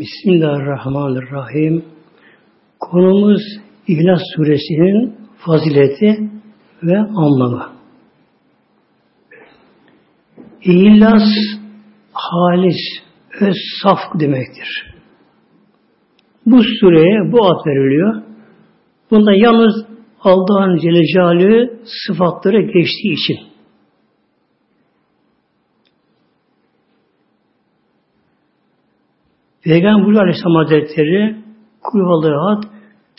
Bismillahirrahmanirrahim. Konumuz İhlas Suresinin fazileti ve anlamı. İhlas halis, öz saf demektir. Bu sureye bu ad veriliyor. Bunda yalnız Allah'ın Celle Celaluhu sıfatları geçtiği için. Peygamber Aleyhisselam Hazretleri Kulvallahu Had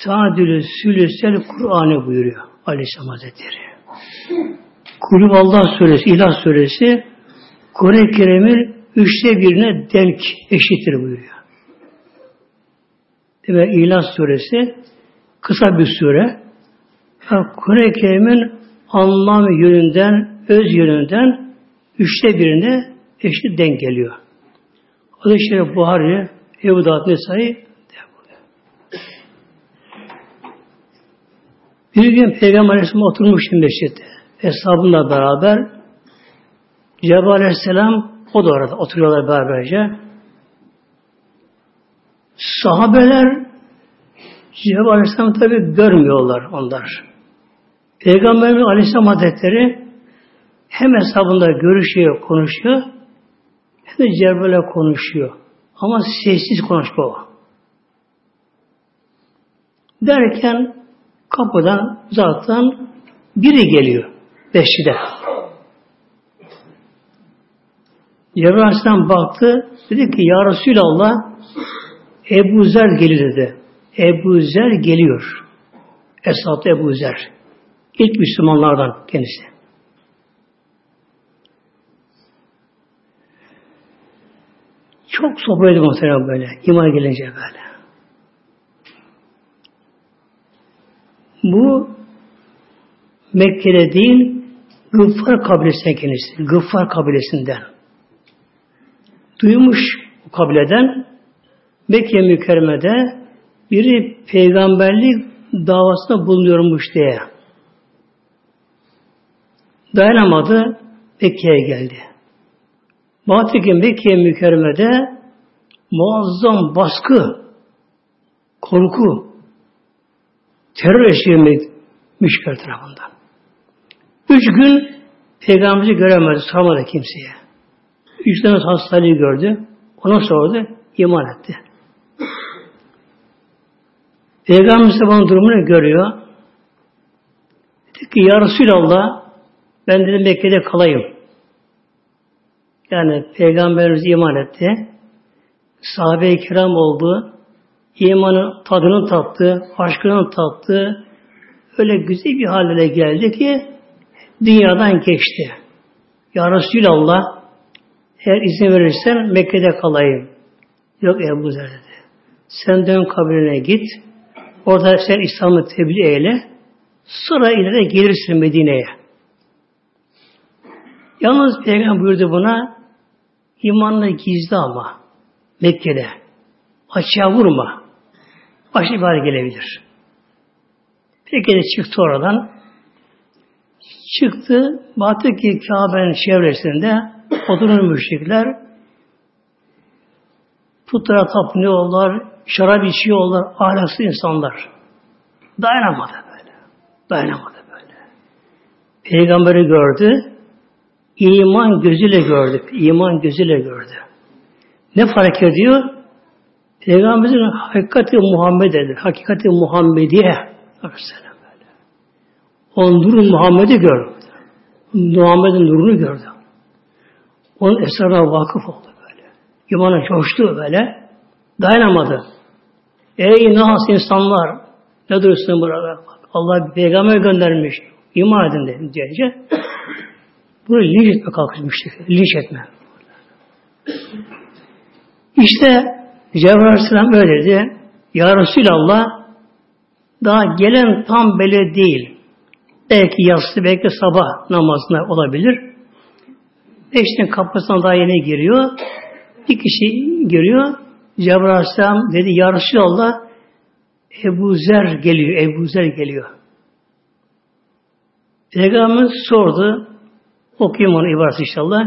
Tadülü Sülüsel Kur'an'ı buyuruyor Aleyhisselam Hazretleri. Kulüvallah Suresi, İlah Suresi Kur'an-ı üçte birine denk eşittir buyuruyor. Ve İlah Suresi kısa bir sure. Kur'an-ı anlam yönünden, öz yönünden üçte birine eşit denk geliyor. O da işte Buhari, Ebu Dağıt Nesai Bir gün Peygamber Aleyhisselam oturmuştu mescitte. Eshabınla beraber Cebrail Aleyhisselam o da orada oturuyorlar beraberce. Sahabeler Cebrail Aleyhisselam tabi görmüyorlar onlar. Peygamberimiz Aleyhisselam Hazretleri hem hesabında görüşüyor, konuşuyor hem de Cebrail'e konuşuyor. Ama sessiz konuşma o. Derken kapıdan zaten biri geliyor. Beşide. Cebrail Aleyhisselam baktı. Dedi ki Ya Resulallah Ebu Zer geliyor dedi. Ebu Zer geliyor. Esad Ebu Zer. İlk Müslümanlardan kendisi. Çok sohbet muhtemelen böyle. İman gelince böyle. Bu Mekke'de değil Gıffar kabilesinden kendisi. Gıffar kabilesinden. Duymuş bu kabileden Mekke mükerremede biri peygamberlik davasında bulunuyormuş diye. Dayanamadı, Mekke'ye geldi. Baktı ki Mekke mükerremede muazzam baskı, korku, terör müşker tarafından. Üç gün Peygamber'i göremedi, sormadı kimseye. Üç tane hastalığı gördü. Ona sordu, iman etti. Peygamber bana durumunu görüyor. Dedi ki Ya Resulallah ben dedim Mekke'de kalayım. Yani Peygamberimiz iman etti. Sahabe-i kiram oldu. İmanın tadını tattı, aşkını tattı. Öyle güzel bir hale geldi ki dünyadan geçti. Ya Resulallah eğer izin verirsen Mekke'de kalayım. Yok Ebu Zer dedi. Sen dön kabrine git. Orada sen İslam'ı tebliğ eyle. Sıra ileri gelirsin Medine'ye. Yalnız Peygamber buyurdu buna imanla gizli ama Mekke'de. Açığa vurma. Başka bir gelebilir. Peki de çıktı oradan. Çıktı. Baktı ki Kabe'nin çevresinde oturan müşrikler putlara tapınıyorlar, şarap içiyorlar, ahlaksız insanlar. Dayanamadı böyle. Dayanamadı böyle. Peygamberi gördü. iman gözüyle gördü. İman gözüyle gördü. Ne fark ediyor? Peygamberimizin hakikati Muhammed'edir. Hakikati Muhammediye. Aleyhisselam böyle. O nurun Muhammed'i gördü. Muhammed'in nurunu gördü. Onun esrarına vakıf oldu böyle. İmana coştu böyle. Dayanamadı. Ey nas insanlar ne durursun burada? Allah bir peygamber göndermiş. İman edin dedi diyece. Bunu linç etme kalkışmıştı. Linç etme. İşte Cebrail Aleyhisselam öyle dedi. Ya Resulallah daha gelen tam belli değil. Belki yatsı, belki sabah namazına olabilir. Beşinin kapısına daha yeni giriyor. Bir kişi giriyor. Cebrail Aleyhisselam dedi Ya Resulallah Ebu Zer geliyor. Ebu Zer geliyor. Peygamberimiz sordu. Okuyayım onu ibaresi inşallah.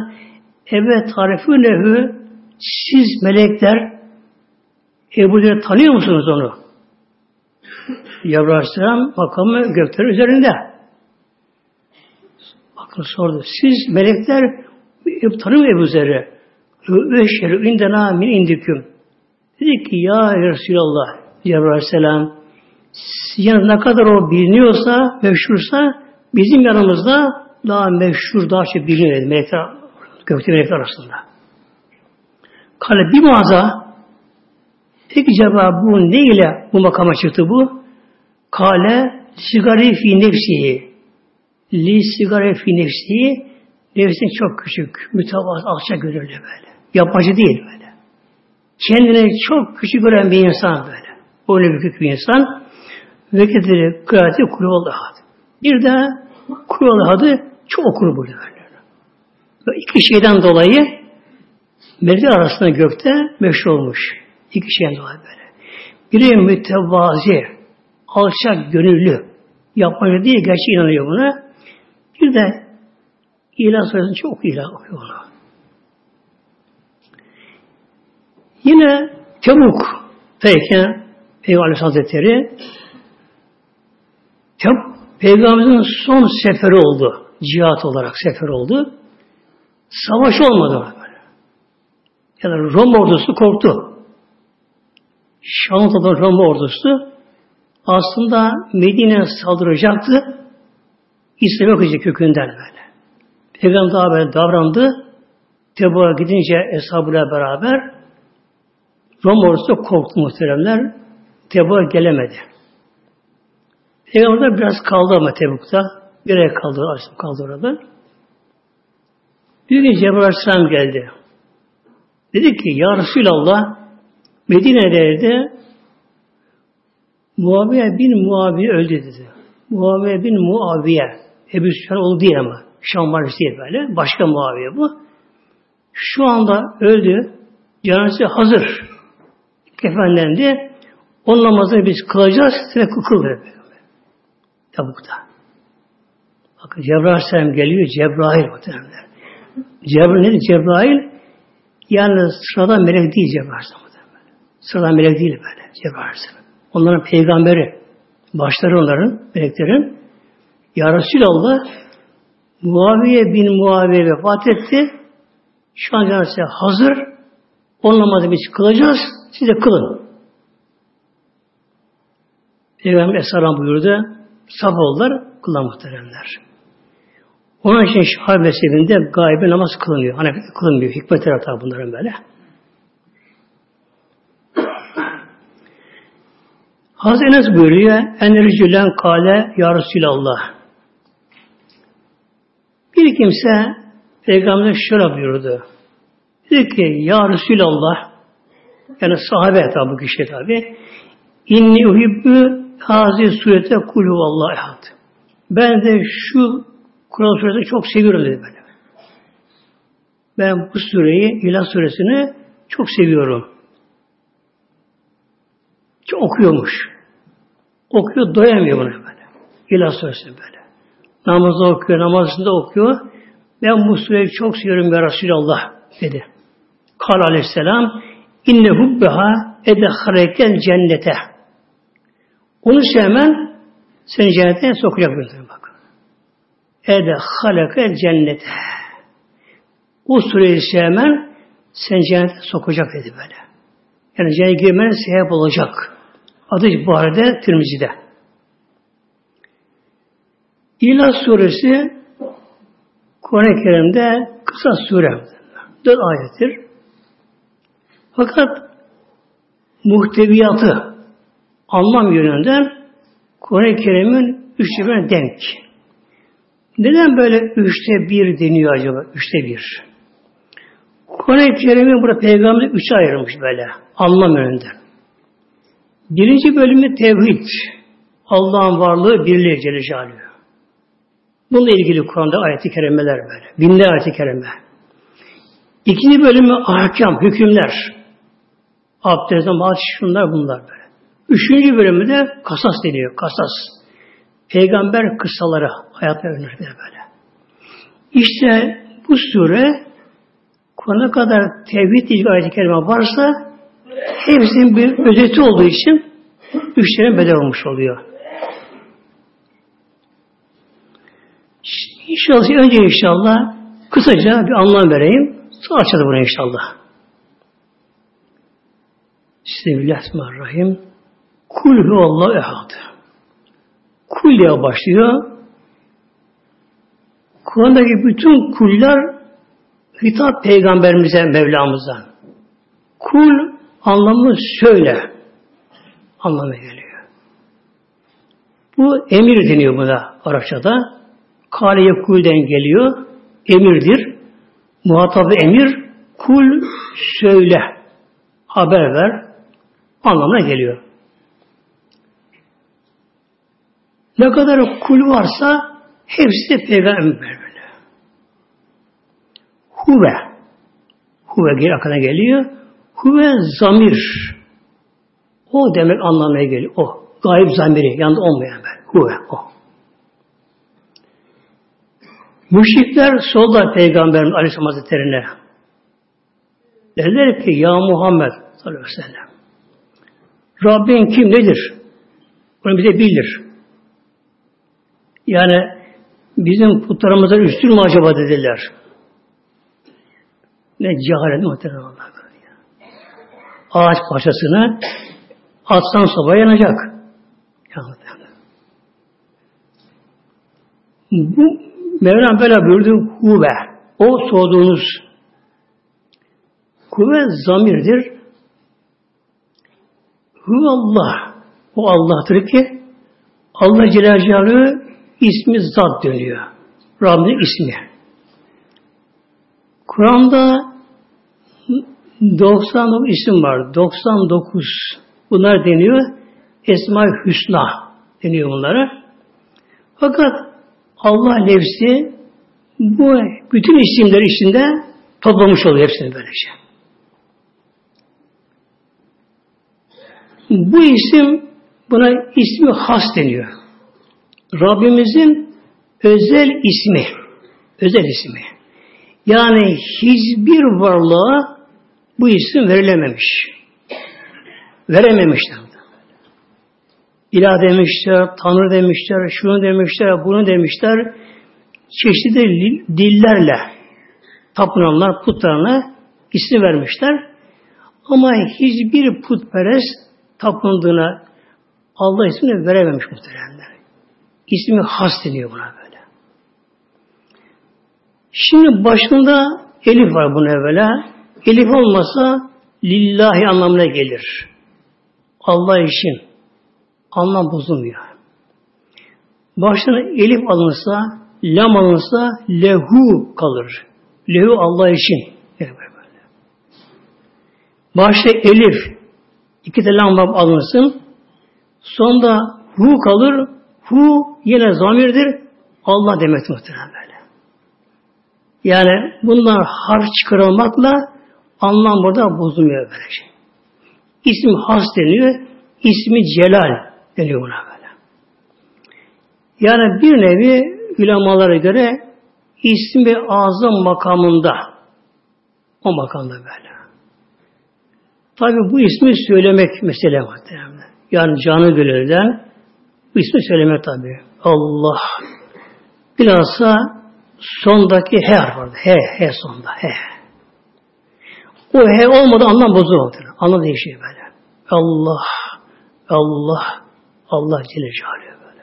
Evet tarifü nehu siz melekler Ebu Zer tanıyor musunuz onu? Cebrail Aleyhisselam makamı gökler üzerinde. Bakın sordu. Siz melekler tanıyor Ebu Zer'i. Eşhedü indena min indiküm. Dedi ki ya Resulallah Cebrail Aleyhisselam yani ne kadar o biliniyorsa, meşhursa bizim yanımızda daha meşhur, daha çok biliniyor melekler, gökte melekler arasında. Kale bir mağaza peki acaba bu ne ile bu makama çıktı bu? Kale sigari fi nefsihi li sigari fi nefsihi nefsin çok küçük, mütevazı, alçak gönüllü böyle. Yapmacı değil böyle. Kendini çok küçük gören bir insan böyle. Öyle büyük bir insan. Ve kediri kulu Allah'adı. Bir de kulu Allah'adı çok okur burada böyle. Ve iki şeyden dolayı melekler arasında gökte meşhur olmuş. İki şeyden dolayı böyle. Biri mütevazi, alçak gönüllü, yapmacı değil, gerçi inanıyor buna. Bir de ilah suresini çok ilah okuyor onu. Yine Tebuk peki Peygamber Hazretleri Peygamberimizin son seferi oldu. Cihat olarak sefer oldu. Savaş olmadı. Yani Roma ordusu korktu. Şanlı'da Roma ordusu aslında Medine saldıracaktı. İslam yok kökünden böyle. Peygamber daha böyle davrandı. Tebuk'a gidince eshabıyla beraber Roma ordusu korktu muhteremler. Tebuk'a gelemedi. Peygamber biraz kaldı ama Tebuk'ta. Bir ay kaldı, kaldı orada. Bir gün Cebrail Aleyhisselam geldi. Dedi ki Ya Resulallah Medine'de Muaviye bin Muaviye öldü dedi. Muaviye bin Muaviye. Ebu Süfyan oldu değil ama. Şam değil böyle. Başka Muaviye bu. Şu anda öldü. Cenazesi hazır. Kefenlendi. Onun namazını biz kılacağız. Size kıl. Tabukta. Bakın Cebrail Aleyhisselam geliyor. Cebrail. Cebrail nedir? Cebrail yani sıradan melek değil Cebrail. Sıradan melek değil böyle Cebrail. Onların peygamberi. Başları onların, meleklerin. Ya Resulallah Muaviye bin Muaviye vefat etti. Şu an cenazesi hazır. Onun namazı biz kılacağız. Siz de kılın. Peygamber Esselam buyurdu. Saf oldular, kılan muhteremler. Onun için şahar mezhebinde gaybe namaz. Hani kılınmıyor. Hikmetler hatta bunların böyle. Hazreti Enes buyuruyor. Enerjülen kale ya Resulallah. Bir kimse Peygamber şöyle buyurdu. Dedi ki ya Resulallah yani sahabe tabi bu kişi tabi inni uhibbü hazi surete kulü vallahi ehad. Ben de şu Kur'an suresini çok seviyorum dedi böyle. Ben bu sureyi, İlah suresini çok seviyorum. Çok okuyormuş. Okuyor, doyamıyor bunu böyle. İlah suresini böyle. Namazda okuyor, namazında okuyor. Ben bu sureyi çok seviyorum ya Resulallah dedi. Kal aleyhisselam inne hubbeha edekhareken cennete. Onu sevmen seni cennete sokacak bir bak. Ede halaka cennete. O sureyi sevmen seni cennete sokacak dedi böyle. Yani cennete girmene sebep olacak. Adı Buhari'de, Tirmizi'de. İlah suresi Kur'an-ı Kerim'de kısa sure. Dört ayettir. Fakat muhteviyatı anlam yönünden Kur'an-ı Kerim'in birine denk. Neden böyle üçte bir deniyor acaba? Üçte bir. Kur'an-ı Kerim'in burada peygamber üçe ayrılmış böyle. Anlam yönünden. Birinci bölümü tevhid. Allah'ın varlığı birliği Celle Celaluhu. Bununla ilgili Kur'an'da ayet-i kerimeler böyle. Binler ayet-i kerime. İkinci bölümü ahkam, hükümler. Abdest, namaz, şunlar bunlar böyle. Üçüncü bölümü de kasas deniyor. Kasas. Peygamber kıssaları hayat örnekleri böyle. İşte bu sure Kur'an'a kadar tevhid ilgili ayet-i kerime varsa hepsinin bir özeti olduğu için üç tane bedel olmuş oluyor. İnşallah önce inşallah kısaca bir anlam vereyim. Sonra açalım bunu inşallah. Bismillahirrahmanirrahim. Kul huvallahu ehad. Kul diye başlıyor. Kur'an'daki bütün kullar hitap peygamberimize, Mevlamıza. Kul anlamı söyle anlamına geliyor. Bu emir deniyor buna Arapçada. Kale kulden geliyor. Emirdir. Muhatabı emir. Kul söyle. Haber ver. Anlamına geliyor. Ne kadar kul varsa hepsi de peygamber böyle. Huve. Huve geri akına geliyor. Huve zamir. O demek anlamına geliyor. O. Gayb zamiri. Yanında olmayan ben. Huve. O. Müşrikler sordular Peygamberin Aleyhisselam Hazretleri'ne. Dediler ki ya Muhammed sallallahu aleyhi ve sellem Rabbin kim nedir? Bunu bize bildir. Yani bizim putlarımızdan üstün mü acaba dediler. Ne cehalet muhtemelen. Ağaç parçasını atsan sobaya yanacak. Bu Mevlam böyle buyurdu huve. O sorduğunuz huve zamirdir. Huve Allah. O Allah'tır ki Allah Celle Celaluhu ismi zat dönüyor. Rabbinin ismi. Kur'an'da 99 isim var. 99. Bunlar deniyor. Esma-i Hüsna deniyor bunlara. Fakat Allah nefsi bu bütün isimler içinde toplamış oluyor hepsini böylece. Bu isim buna ismi has deniyor. Rabbimizin özel ismi. Özel ismi. Yani hiçbir varlığa bu isim verilememiş. Verememişler. İlah demişler, Tanrı demişler, şunu demişler, bunu demişler. Çeşitli dillerle tapınanlar putlarına isim vermişler. Ama hiçbir putperest tapındığına Allah ismini verememiş muhteremler. İsmi has deniyor buna böyle. Şimdi başında elif var buna evvela. Elif olmasa lillahi anlamına gelir. Allah için anlam bozulmuyor. Başına elif alınsa, lam alınsa lehu kalır. Lehu Allah için. Böyle. Başta elif, iki de lam alınsın. Sonunda hu kalır. Hu yine zamirdir. Allah demek muhtemelen böyle. Yani bunlar harf çıkarılmakla anlam burada bozulmuyor böyle şey. İsim has deniyor. İsmi celal deniyor buna böyle. Yani bir nevi ulemalara göre ismi azam makamında o makamda böyle. Tabi bu ismi söylemek mesele var. Yani canı gönülden bu ismi söylemek tabi. Allah. Bilhassa sondaki he vardı. He, he sonda. He. O he olmadı anlam bozulur. Anlam değişiyor böyle. Allah, Allah, Allah Celle Celaluhu böyle.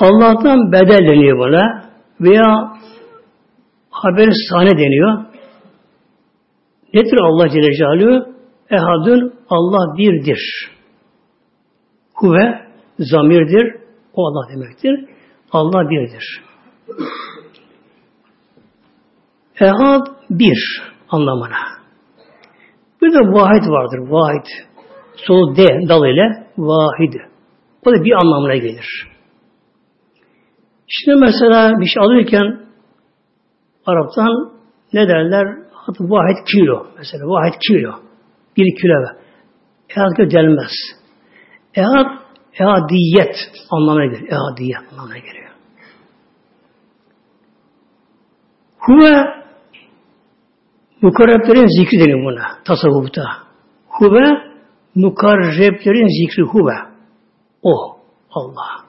Allah'tan bedel deniyor buna veya haber sahne deniyor. Nedir Allah Celle Celaluhu? Ehadun Allah birdir. Huve zamirdir. O Allah demektir. Allah birdir. Ehad bir anlamına. Bir de vahid vardır. Vahid. Sol D dal ile vahid. O da bir anlamına gelir. Şimdi mesela bir şey alırken Arap'tan ne derler? Hatta vahid kilo. Mesela vahid kilo. Bir kilo. Ehad gelmez. Ehad, ehadiyet anlamına gelir. Ehadiyet anlamına geliyor. Huve Mukarreplerin zikri denir buna tasavvufta. Huve mukarreplerin zikri huve. O. Allah.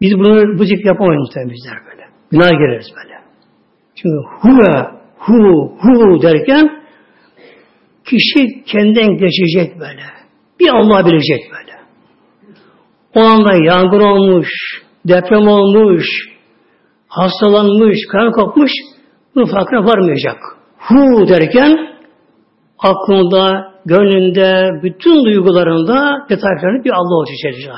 Biz bunu bu zikri yapamayız bizler böyle. Günah gireriz böyle. Çünkü huve, hu, hu derken kişi kendinden geçecek böyle. Bir Allah bilecek böyle. O anda yangın olmuş, deprem olmuş, hastalanmış, kan kopmuş, bu farkına varmayacak. Hu derken aklında, gönlünde, bütün duygularında detaylarını bir Allah olacak Celle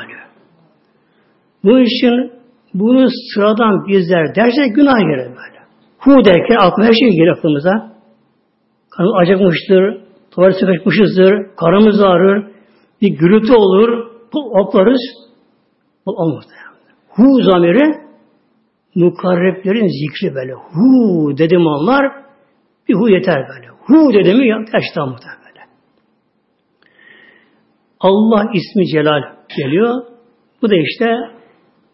Bu için bunu sıradan bizler dersek günah girer böyle. Hu derken aklıma her şey gelir aklımıza. Kanım acıkmıştır, tuvalet sıkışmışızdır, karnımız ağrır, bir gürültü olur, hoplarız. Bu olmaz. Hu zamiri mukarreplerin zikri böyle. Hu dedim onlar bir hu yeter böyle. Hu dedim mi gerçekten muhtemelen böyle. Allah ismi celal geliyor. Bu da işte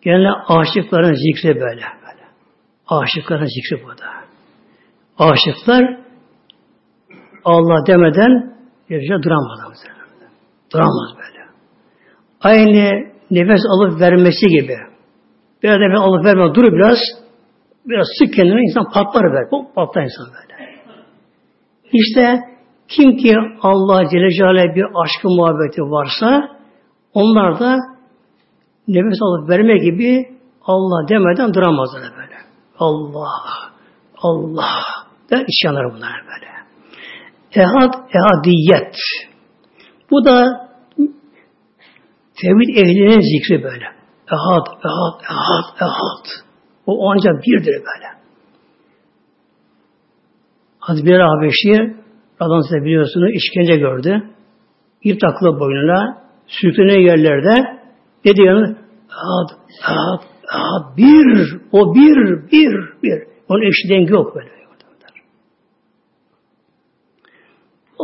gene aşıkların zikri böyle. böyle. Aşıkların zikri bu da. Aşıklar Allah demeden yaşa duramaz. Duramaz böyle. Aynı nefes alıp vermesi gibi. Biraz nefes alıp verme dur biraz. Biraz sık kendine insan patlar böyle. Hop patlar insan böyle. İşte kim ki Allah Celle Celaluhu'ya bir aşkı muhabbeti varsa onlar da nefes alıp verme gibi Allah demeden duramazlar böyle. Allah, Allah der isyanlar bunlar böyle. Ehad, ehadiyet. Bu da tevhid ehlinin zikri böyle. Ehad, ehad, ehad, ehad. O ancak birdir böyle. Hazreti bir Habeşi Adam size biliyorsunuz işkence gördü. İp takılı boynuna sürüklenen yerlerde dedi yani ehad, ehad, ehad, bir, o bir, bir, bir. Onun eşi dengi yok böyle.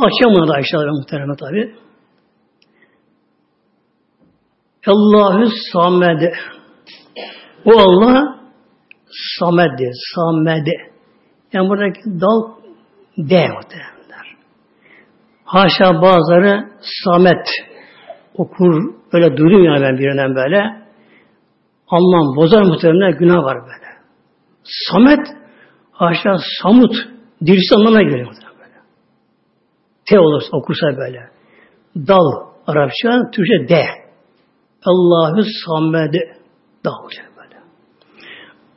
Açamadı Ayşe'ler muhtemelen tabi. Allahü Samed. O Allah Samed'dir. Samed. Yani buradaki dal D muhtemelenler. Haşa bazıları Samet okur böyle duydum ya ben birinden böyle. Anlam bozar muhtemelen günah var böyle. Samet haşa Samut dirisi anlamına geliyor. T olursa okursa böyle. Dal Arapça, Türkçe D. Allahü Samed dal böyle.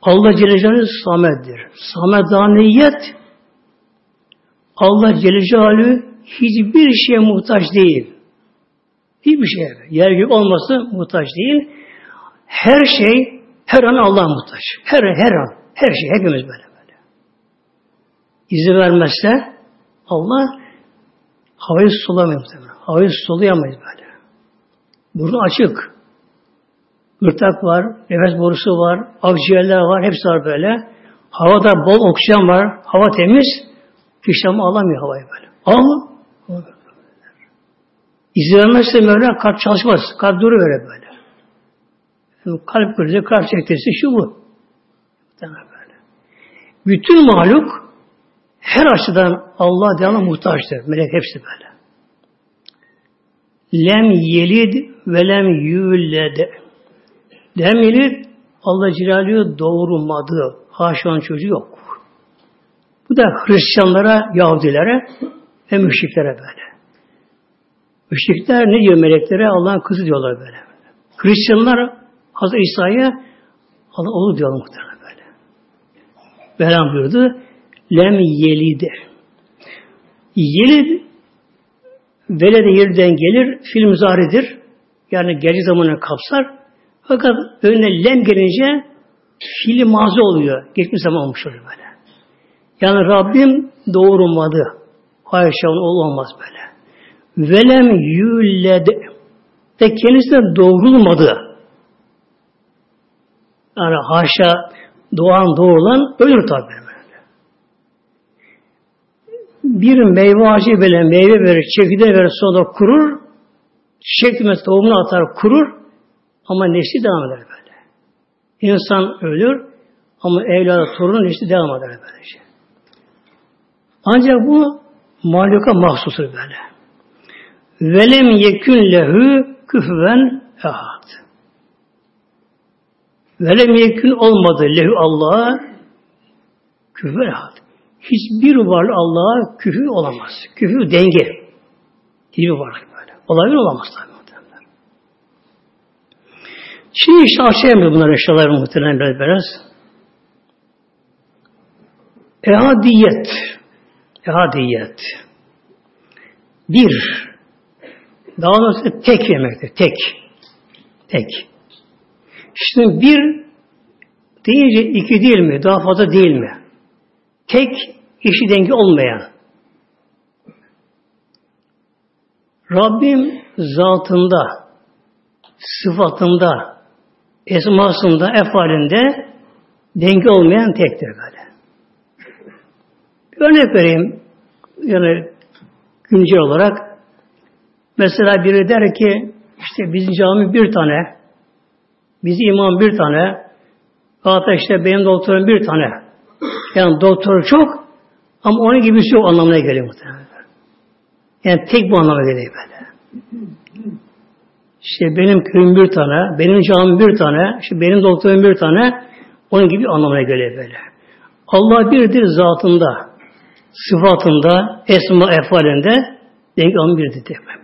Allah Celle Samed'dir. Samedaniyet Allah Celle Celaluhu hiçbir şeye muhtaç değil. Hiçbir şeye. Yer gök olması muhtaç değil. Her şey her an Allah'a muhtaç. Her her an. Her şey hepimiz böyle böyle. İzin vermezse Allah havayı muhtemelen. Havayı sulayamayız böyle. Burnu açık. Gırtlak var, nefes borusu var, akciğerler var, hepsi var böyle. Havada bol oksijen var, hava temiz. Kişi alamıyor havayı böyle. Al. İzin vermezse Mevla kalp çalışmaz. Kalp durur öyle böyle. Yani kalp krizi, kalp çektirisi şu bu. Bütün mahluk her açıdan Allah devamlı muhtaçtır. Melek hepsi böyle. Lem yelid ve lem yüllede. Lem yelid Allah Cilaluhu doğurmadı. Haşan çocuğu yok. Bu da Hristiyanlara, Yahudilere ve müşriklere böyle. Müşrikler ne diyor meleklere? Allah'ın kızı diyorlar böyle. Hristiyanlar Hazreti İsa'ya Allah olur diyorlar muhtemelen böyle. Mevlam buyurdu. Lem yelide. Yelid velede yerden gelir, film zaridir. Yani gece zamanı kapsar. Fakat önüne lem gelince fiili mazi oluyor. Geçmiş zaman olmuş oluyor böyle. Yani Rabbim doğurmadı. Ayşe olmaz böyle. Velem yülled ve kendisine doğrulmadı. Yani haşa doğan doğulan ölür tabi. Bir meyve ağacı böyle meyve verir, çekirdeği verir, sonra kurur, çiçek mesela tohumunu atar, kurur ama nesli devam eder böyle. İnsan ölür ama evladı, torunun nesli devam eder böylece. Ancak bu mahluka mahsusur böyle. Velem yekün lehu küfüven ehad. Velem yekün olmadı lehu Allah'a küfüven ehad. Hiçbir varlık Allah'a küfür olamaz. Küfür denge. Hiçbir varlık böyle. Olabilir olamaz tabi. Şimdi işte açayım bunları inşallah muhtemelen biraz biraz. Ehadiyet. Ehadiyet. Bir. Daha doğrusu tek yemektir. Tek. Tek. Şimdi bir deyince iki değil mi? Daha fazla değil mi? Tek işi denge olmayan. Rabbim zatında, sıfatında, esmasında, efalinde denge olmayan tektir böyle. Bir örnek vereyim. Yani güncel olarak mesela biri der ki işte bizim cami bir tane bizim imam bir tane hatta işte benim doktorum bir tane yani doktor çok ama onun gibisi yok anlamına geliyor muhtemelen. Yani tek bu anlamına geliyor böyle. İşte benim köyüm bir tane, benim camim bir tane, işte benim doktorum bir tane, onun gibi anlamına geliyor böyle. Allah birdir zatında, sıfatında, esma efalinde, denk onun birdir diye böyle.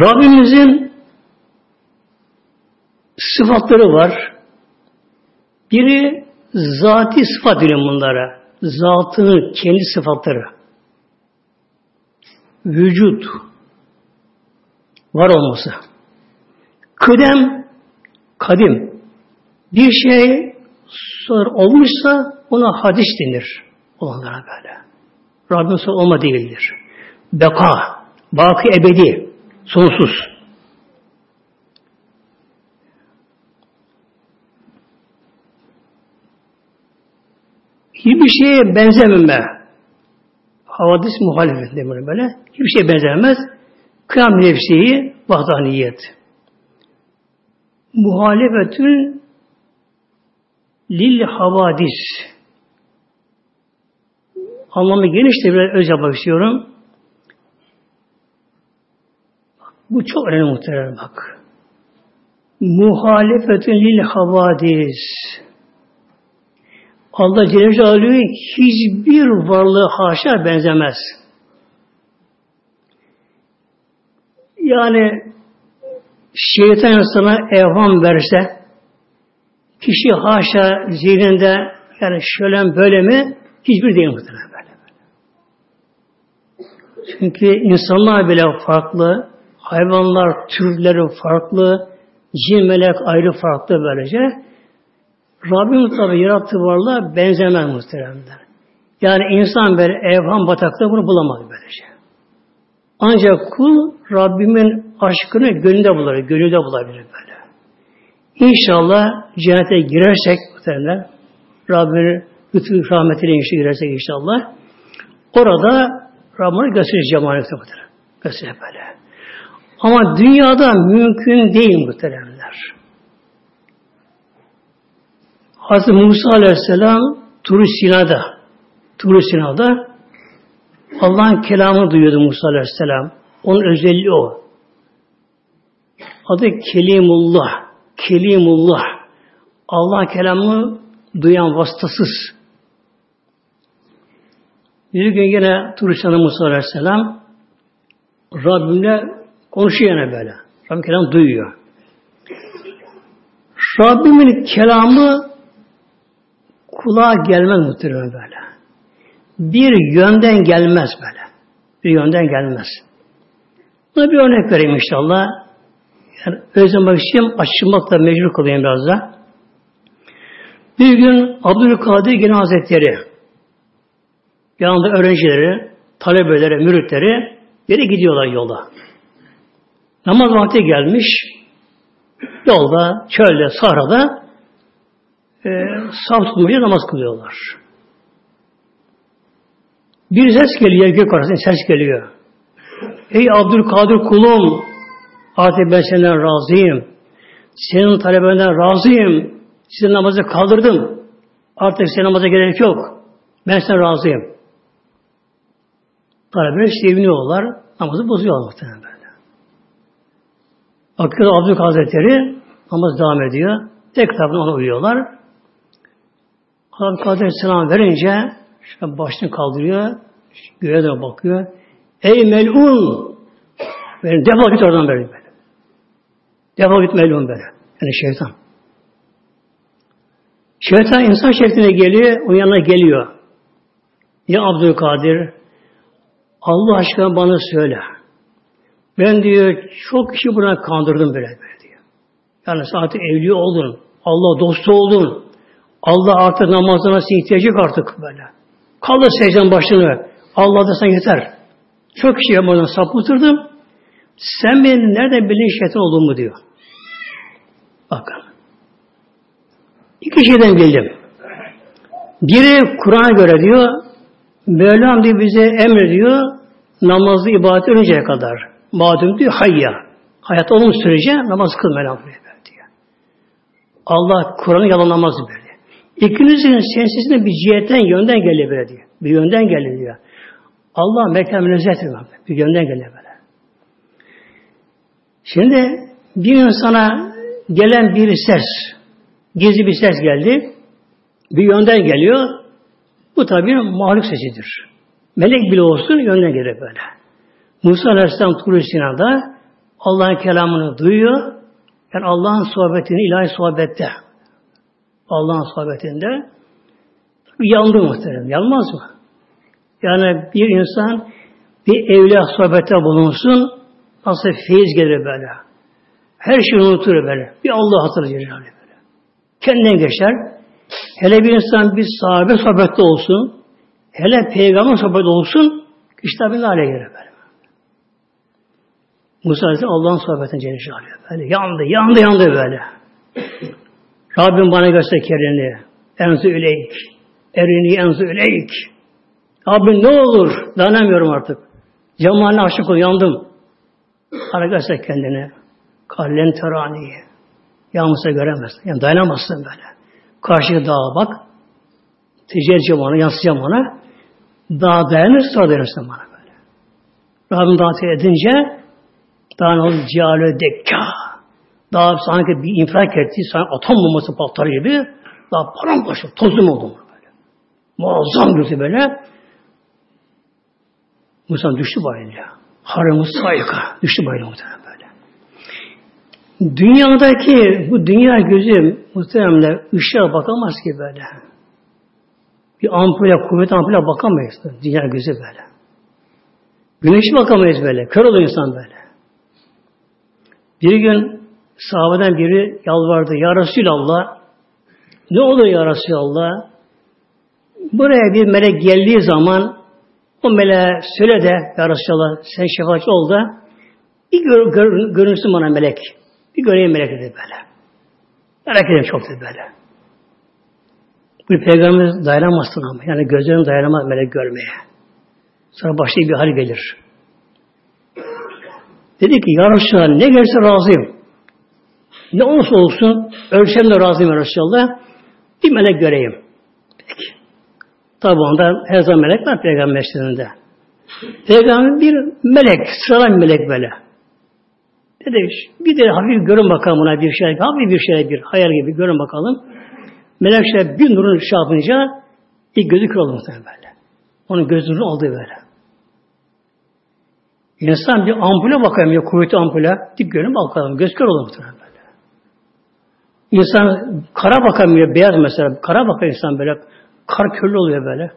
Rabbimizin sıfatları var. Biri zati sıfat diyor bunlara. Zatının kendi sıfatları. Vücut, var olması. Kıdem, kadim. Bir şey olmuşsa ona hadis denir. Olanlara böyle. Sonra olma değildir. Beka, baki ebedi, sonsuz. Hiçbir şeye benzememe. Havadis muhalefet demir böyle. Hiçbir şeye benzemez. Kıyam nefsihi vahdaniyet. Muhalefetün lil havadis. Anlamı geniş de biraz öz yapmak istiyorum. Bu çok önemli muhtemelen bak. Muhalefetün lil havadis. Allah Celle Celaluhu hiçbir varlığı haşa benzemez. Yani şeytan sana evham verse kişi haşa zihninde yani şöyle böyle mi hiçbir değil muhtemelen böyle. Çünkü insanlar bile farklı, hayvanlar türleri farklı, cin melek ayrı farklı böylece. Rabbim tabi yarattığı varlığa benzemez muhteremler. Yani insan böyle evham batakta bunu bulamaz böylece. Ancak kul Rabbimin aşkını gönlünde bulur, gönlünde bulabilir böyle. İnşallah cennete girersek muhtemelen Rabbimin lütfu rahmetiyle inşallah girersek inşallah orada Rabbini gösterir cemalini muhtemelen. Gösterir böyle. Ama dünyada mümkün değil muhteremler. Hazreti Musa Aleyhisselam Tur Sina'da Tur Sina'da Allah'ın kelamını duyuyordu Musa Aleyhisselam. Onun özelliği o. Adı Kelimullah. Kelimullah. Allah kelamını duyan vasıtasız. Bir gün yine Turistana Musa Aleyhisselam Rabbimle konuşuyor yine böyle. Rabbim kelam duyuyor. Rabbimin kelamı kulağa gelmez muhtemelen böyle bir yönden gelmez böyle. Bir yönden gelmez. Buna bir örnek vereyim inşallah. Yani özlemek için açılmakla mecbur kalayım biraz da. Bir gün Abdülkadir Gene Hazretleri yanında öğrencileri, talebeleri, müritleri yere gidiyorlar yolda. Namaz vakti gelmiş. Yolda, çölde, sahrada e, saf tutmayı namaz kılıyorlar. Bir ses geliyor gök arasında ses geliyor. Ey Abdülkadir kulum artık ben senden razıyım. Senin talebenden razıyım. Sizin namazı kaldırdım. Artık senin namaza gerek yok. Ben sana razıyım. Talebeler seviniyorlar. Namazı bozuyorlar muhtemelen böyle. Bakıyor Abdülk Hazretleri namaz devam ediyor. Tek tarafından ona uyuyorlar. Abdülkadir selam verince şöyle başını kaldırıyor. Göğe de bakıyor. Ey melun! Benim defol git oradan böyle. böyle. Defol git melun böyle. Yani şeytan. Şeytan insan şekline geliyor, onun yanına geliyor. Ya Abdülkadir, Allah aşkına bana söyle. Ben diyor çok kişi buna kandırdım böyle, böyle diyor. Yani zaten evli oldun, Allah dostu oldun, Allah artık namazına nasıl ihtiyacı artık böyle. Kaldır secden başını, Allah da sana yeter. Çok kişi bana sapıtırdım, sen benim nereden bilin şeytan olduğumu diyor. Bakın. İki şeyden bildim. Biri Kur'an'a göre diyor, Mevlam diyor bize emrediyor, namazı ibadet önceye kadar. Madem diyor hayya. Hayat olum sürece namaz kıl Mevlam diyor. Allah Kur'an'ı yalanlamaz böyle. İkinizin sensizliğine bir cihetten yönden geliyor diyor. Bir yönden geliyor diyor. Allah mekan münezzehtir. Bir yönden geliyor böyle. Şimdi bir insana gelen bir ses, gizli bir ses geldi. Bir yönden geliyor. Bu tabi mahluk sesidir. Melek bile olsun yönden gelir böyle. Musa Aleyhisselam Tur Sina'da Allah'ın kelamını duyuyor. Yani Allah'ın sohbetini, ilahi sohbette Allah'ın sohbetinde yandı muhterem. Yanmaz mı? Yani bir insan bir evliya sohbette bulunsun nasıl feyiz gelir böyle. Her şeyi unutur böyle. Bir Allah hatırlayacak böyle. Kendinden geçer. Hele bir insan bir sahabe sohbette olsun, hele peygamber sohbeti olsun, işte bir hale gelir böyle. Musa Aleyhisselam Allah'ın sohbetine alıyor. Böyle yandı, yandı, yandı böyle. Rabbim bana göster kerini. Enzu üleyk. Erini enzu üleyk. Rabbim ne olur? Dayanamıyorum artık. Cemaline aşık ol, yandım. Bana göster kendini. Kallen terani. Yalnızsa göremezsin. Yani dayanamazsın böyle. Karşıya dağa bak. Ticaret ona, yansıyacağım ona. Daha dayanır, sonra dayanırsın bana böyle. Rabbim dağa edince daha ne olur? Cihale dekka. Daha sanki bir infilak etti, sanki atom bombası patlar gibi daha paramparça, tozum oldu böyle. Muazzam gözü böyle. Musa düştü bayılıyor. Harem sayıka. Düştü bayılıyor muhtemelen böyle. Dünyadaki bu dünya gözü muhtemelen ışığa bakamaz ki böyle. Bir ampule, kuvvet ampule bakamayız. Dünya gözü böyle. Güneşe bakamayız böyle. Kör olur insan böyle. Bir gün sahabeden biri yalvardı. Ya Resulallah ne olur ya Resulallah buraya bir melek geldiği zaman o meleğe söyle de ya Resulallah sen şefaatçi ol da bir gör, gör, görünsün bana melek. Bir göreyim melek dedi böyle. Merak ediyorum çok dedi böyle. Bu peygamberimiz dayanamazsın ama. Yani gözlerin dayanamaz melek görmeye. Sonra başka bir hal gelir. Dedi ki ya Resulallah ne gelirse razıyım. Ne olursa olsun ölçem de razıyım Resulallah. Bir melek göreyim. Peki. Tabi onda her zaman melek var peygamber işlerinde. Peygamber bir melek, sıradan bir melek böyle. Dedi bir de hafif görün bakalım buna bir şey, hafif bir şey bir hayal gibi görün bakalım. Melek şey bir nurun şey yapınca ilk gözü kör oldu muhtemelen böyle. Onun göz nurunu aldı böyle. İnsan bir ampule bakamıyor, kuvvetli ampule. Dik görün bakalım, göz kör olur muhtemelen. İnsan kara bakamıyor, beyaz mesela. Kara bakar insan böyle. Kar körlü oluyor böyle.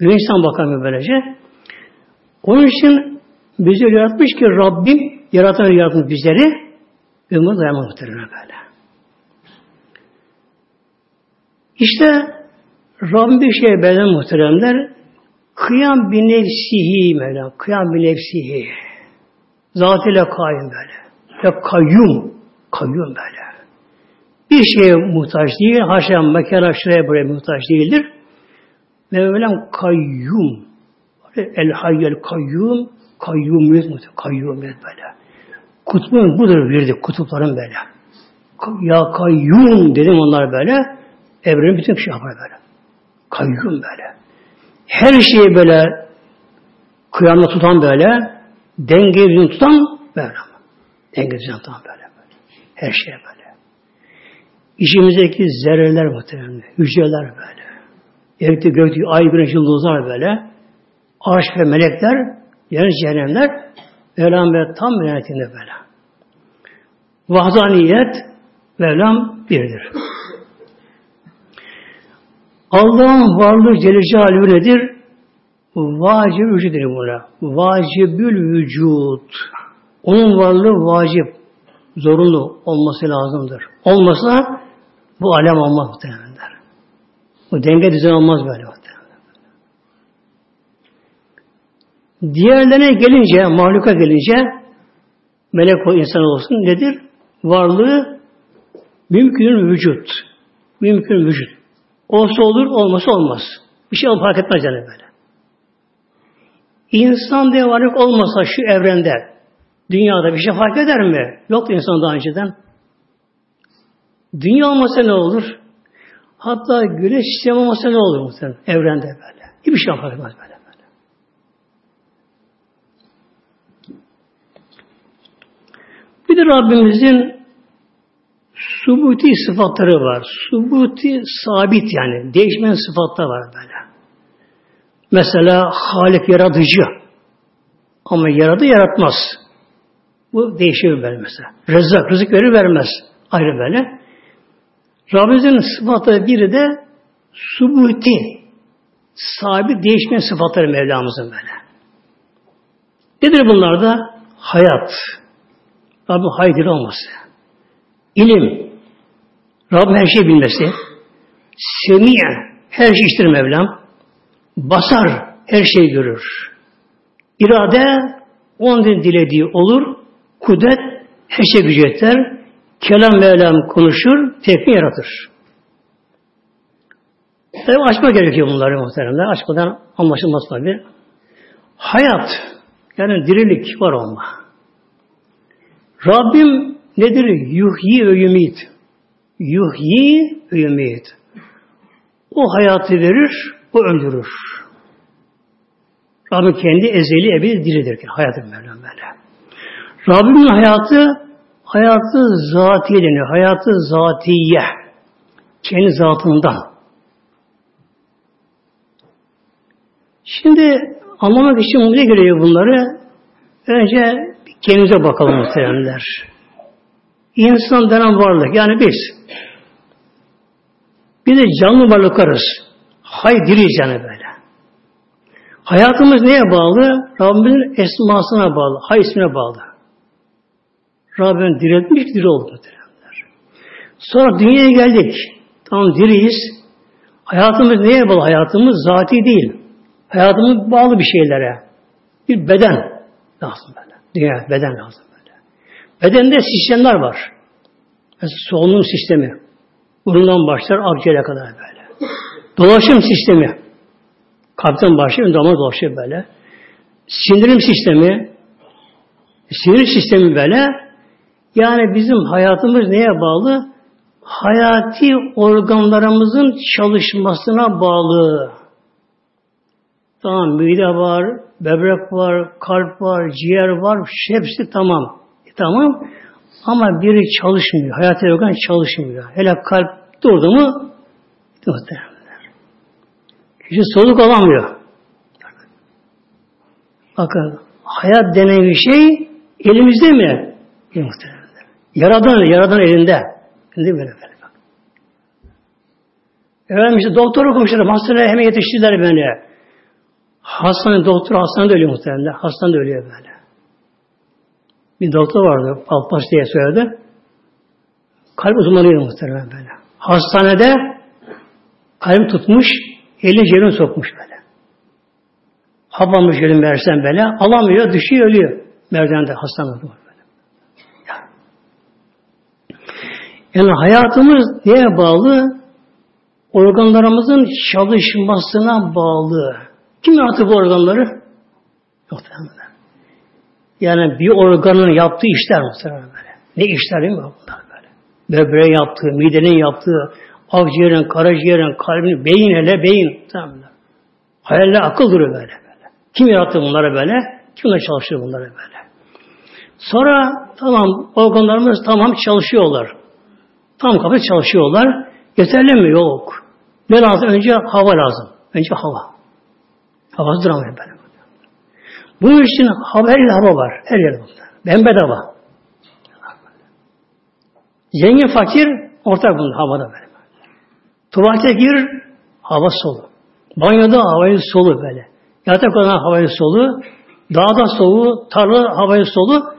İnsan bakamıyor böylece. Onun için bizi yaratmış ki Rabbim yaratan yaratmış bizleri ve bunu dayanmak muhtemelen böyle. İşte Rabbim bir şey beden muhteremler kıyam bir nefsihi Mevla. Kıyam bir nefsihi. Zat ile kayyum böyle. Ve kayyum. Kayyum böyle. Bir şeye muhtaç değil. Haşa mekana şuraya buraya muhtaç değildir. Mevlam kayyum. El hayyel kayyum. Kayyumiyet Kayyumiyet böyle. Kutbun budur verdi. Kutupların böyle. Ya kayyum dedim onlar böyle. Evrenin bütün şey yapar böyle. Kayyum böyle. Her şeyi böyle kıyamda tutan böyle dengeyi tutan böyle. Dengeyi tutan böyle, böyle. Her şey böyle. İçimizdeki zerreler muhtemelen, hücreler böyle. Yerde gökteki ay, güneş, yıldızlar böyle. Arş ve melekler, yer cehennemler, Mevlam ve tam yönetimde böyle. Vahdaniyet, Mevlam birdir. Allah'ın varlığı Celle Celaluhu nedir? Vacib vücudur buna. Vacibül vücut. Onun varlığı vacip, zorunlu olması lazımdır. Olmasa bu alem olmaz muhtemelenler. Bu denge düzen olmaz böyle muhtemelen. Diğerlerine gelince, mahluka gelince melek o insan olsun nedir? Varlığı mümkün vücut. Mümkün vücut. Olsa olur, olmasa olmaz. Bir şey fark etmez yani böyle. İnsan diye varlık olmasa şu evrende, dünyada bir şey fark eder mi? Yok insan daha önceden. Dünya olmasa ne olur? Hatta güneş sistemi olmasa ne olur muhtemelen? Evrende böyle. Hiçbir şey fark etmez böyle. Bir de Rabbimizin subuti sıfatları var. Subuti sabit yani. Değişmeyen sıfatlar var böyle. Mesela Halik yaratıcı. Ama yaradı yaratmaz. Bu değişiyor böyle mesela. Rızık, rızık verir vermez. Ayrı böyle. Rabbimizin sıfatları biri de subuti. Sabit değişmeyen sıfatları Mevlamızın böyle. Nedir bunlar da? Hayat. Rabbim haydir olması. İlim. Rabbim her şeyi bilmesi. Semiye. Her şey iştir Mevlam. Basar. Her şeyi görür. İrade onun dilediği olur. Kudret her şey gücü yeter. Kelam Mevlam konuşur, tekni yaratır. Tabi açma gerekiyor bunları muhteremler. Açmadan anlaşılmaz tabi. Hayat, yani dirilik var olma. Rabbim nedir? Yuhyi ve yumit. Yuhyi ve yumit. O hayatı verir, o öldürür. Rabbim kendi ezeli ebedi diridir. Hayatı Mevlam böyle. Rabbimin hayatı hayatı zatiye deniyor. Hayatı zatiye. Kendi zatından. Şimdi anlamak için ne gerekiyor bunları? Önce kendimize bakalım muhteremler. İnsan denen varlık, yani biz. Bir de canlı varlıklarız. Hay diriyiz yani böyle. Hayatımız neye bağlı? Rabbimizin esmasına bağlı, hay ismine bağlı. Rabbim diriltmiş, diri oldu. Sonra dünyaya geldik. Tamam diriyiz. Hayatımız neye bağlı? Hayatımız zati değil. Hayatımız bağlı bir şeylere. Bir beden lazım böyle. Dünya beden lazım böyle. Bedende sistemler var. Mesela solunum sistemi. Burundan başlar akciğere kadar böyle. Dolaşım sistemi. Kalpten başlıyor, damar dolaşıyor böyle. Sindirim sistemi, sinir sistemi böyle. Yani bizim hayatımız neye bağlı? Hayati organlarımızın çalışmasına bağlı. Tamam mide var, böbrek var, kalp var, ciğer var, hepsi tamam. E, tamam ama biri çalışmıyor. Hayati organ çalışmıyor. Hele kalp durdu mu muhtemelen. Kişi soluk alamıyor. Bakın hayat denen bir şey elimizde mi? Muhtemelen. Yaradan, yaradan elinde. Değil mi böyle? Bak. Efendim işte doktor okumuşlar. Hastaneye hemen yetiştirdiler beni. Hastane, doktor hastanede ölüyor muhtemelen. Hastanede ölüyor böyle. Bir doktor vardı. Palpas diye söyledi. Kalp uzmanıydı muhtemelen böyle. Hastanede kalp tutmuş, elini cebine sokmuş böyle. Hap almış elini versen böyle. Alamıyor, düşüyor, ölüyor. Merdivende hastanede var böyle. Yani hayatımız neye bağlı? Organlarımızın çalışmasına bağlı. Kim yarattı bu organları? Muhtemelen. Yani bir organın yaptığı işler muhtemelen böyle. Ne işler değil mi bunlar böyle? Böbreğin yaptığı, midenin yaptığı, akciğerin, karaciğerin, kalbin, beyin hele beyin. Muhtemelen. Hayaller akıl duruyor böyle. böyle. Kim yarattı bunları böyle? Kim de çalışıyor bunları böyle? Sonra tamam organlarımız tamam çalışıyorlar. Tam kapı çalışıyorlar. Yeterli mi? Yok. Ne lazım? Önce hava lazım. Önce hava. Havası duramıyor böyle. Bu için hava, her yerde hava var. Her yerde. Ben bedava. Zengin fakir ortak bunun havada böyle. Tuvalete gir hava solu. Banyoda havayı solu böyle. Yatak olan havayı solu. Dağda soğuğu, tarla havayı solu.